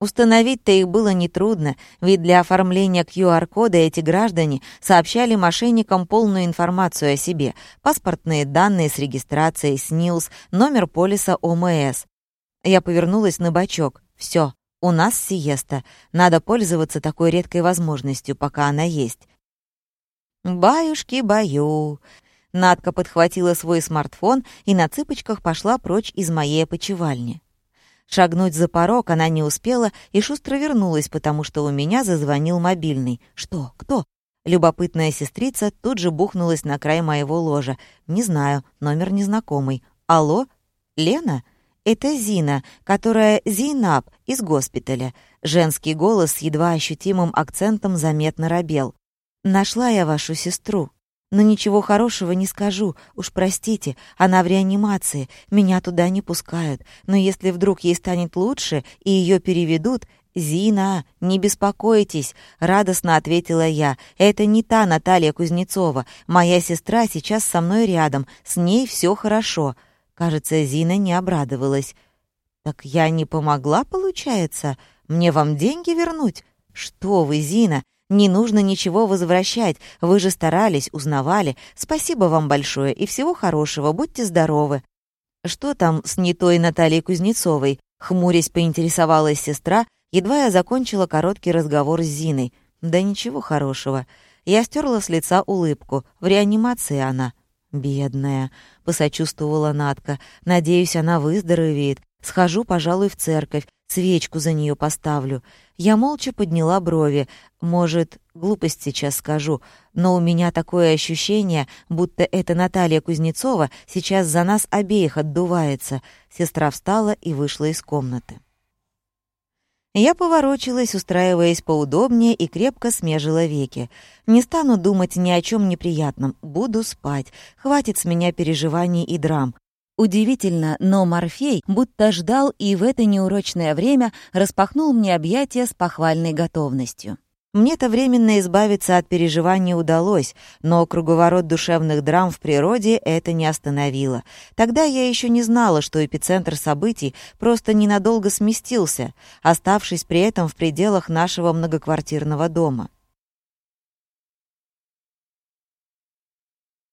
Установить-то их было нетрудно, ведь для оформления QR-кода эти граждане сообщали мошенникам полную информацию о себе, паспортные данные с регистрацией, СНИЛС, номер полиса ОМС. Я повернулась на бочок. Все, у нас сиеста. Надо пользоваться такой редкой возможностью, пока она есть. «Баюшки-баю!» Надка подхватила свой смартфон и на цыпочках пошла прочь из моей опочивальни. Шагнуть за порог она не успела и шустро вернулась, потому что у меня зазвонил мобильный. «Что? Кто?» Любопытная сестрица тут же бухнулась на край моего ложа. «Не знаю, номер незнакомый. Алло? Лена?» «Это Зина, которая Зейнаб из госпиталя». Женский голос с едва ощутимым акцентом заметно робел. «Нашла я вашу сестру». Но ничего хорошего не скажу, уж простите, она в реанимации, меня туда не пускают. Но если вдруг ей станет лучше и ее переведут, «Зина, не беспокойтесь», — радостно ответила я. «Это не та Наталья Кузнецова. Моя сестра сейчас со мной рядом, с ней все хорошо». Кажется, Зина не обрадовалась. «Так я не помогла, получается? Мне вам деньги вернуть?» «Что вы, Зина, не нужно ничего возвращать. Вы же старались, узнавали. Спасибо вам большое и всего хорошего. Будьте здоровы». «Что там с не той Натальей Кузнецовой?» Хмурясь поинтересовалась сестра, едва я закончила короткий разговор с Зиной. «Да ничего хорошего». Я стерла с лица улыбку. В реанимации она. «Бедная», — посочувствовала Натка. «Надеюсь, она выздоровеет. Схожу, пожалуй, в церковь, свечку за нее поставлю. Я молча подняла брови. Может, глупость сейчас скажу, но у меня такое ощущение, будто эта Наталья Кузнецова сейчас за нас обеих отдувается. Сестра встала и вышла из комнаты. Я поворочилась, устраиваясь поудобнее и крепко смежила веки. Не стану думать ни о чем неприятном, буду спать. Хватит с меня переживаний и драм. Удивительно, но Морфей будто ждал и в это неурочное время распахнул мне объятия с похвальной готовностью. Мне-то временно избавиться от переживаний удалось, но круговорот душевных драм в природе это не остановило. Тогда я еще не знала, что эпицентр событий просто ненадолго сместился, оставшись при этом в пределах нашего многоквартирного дома.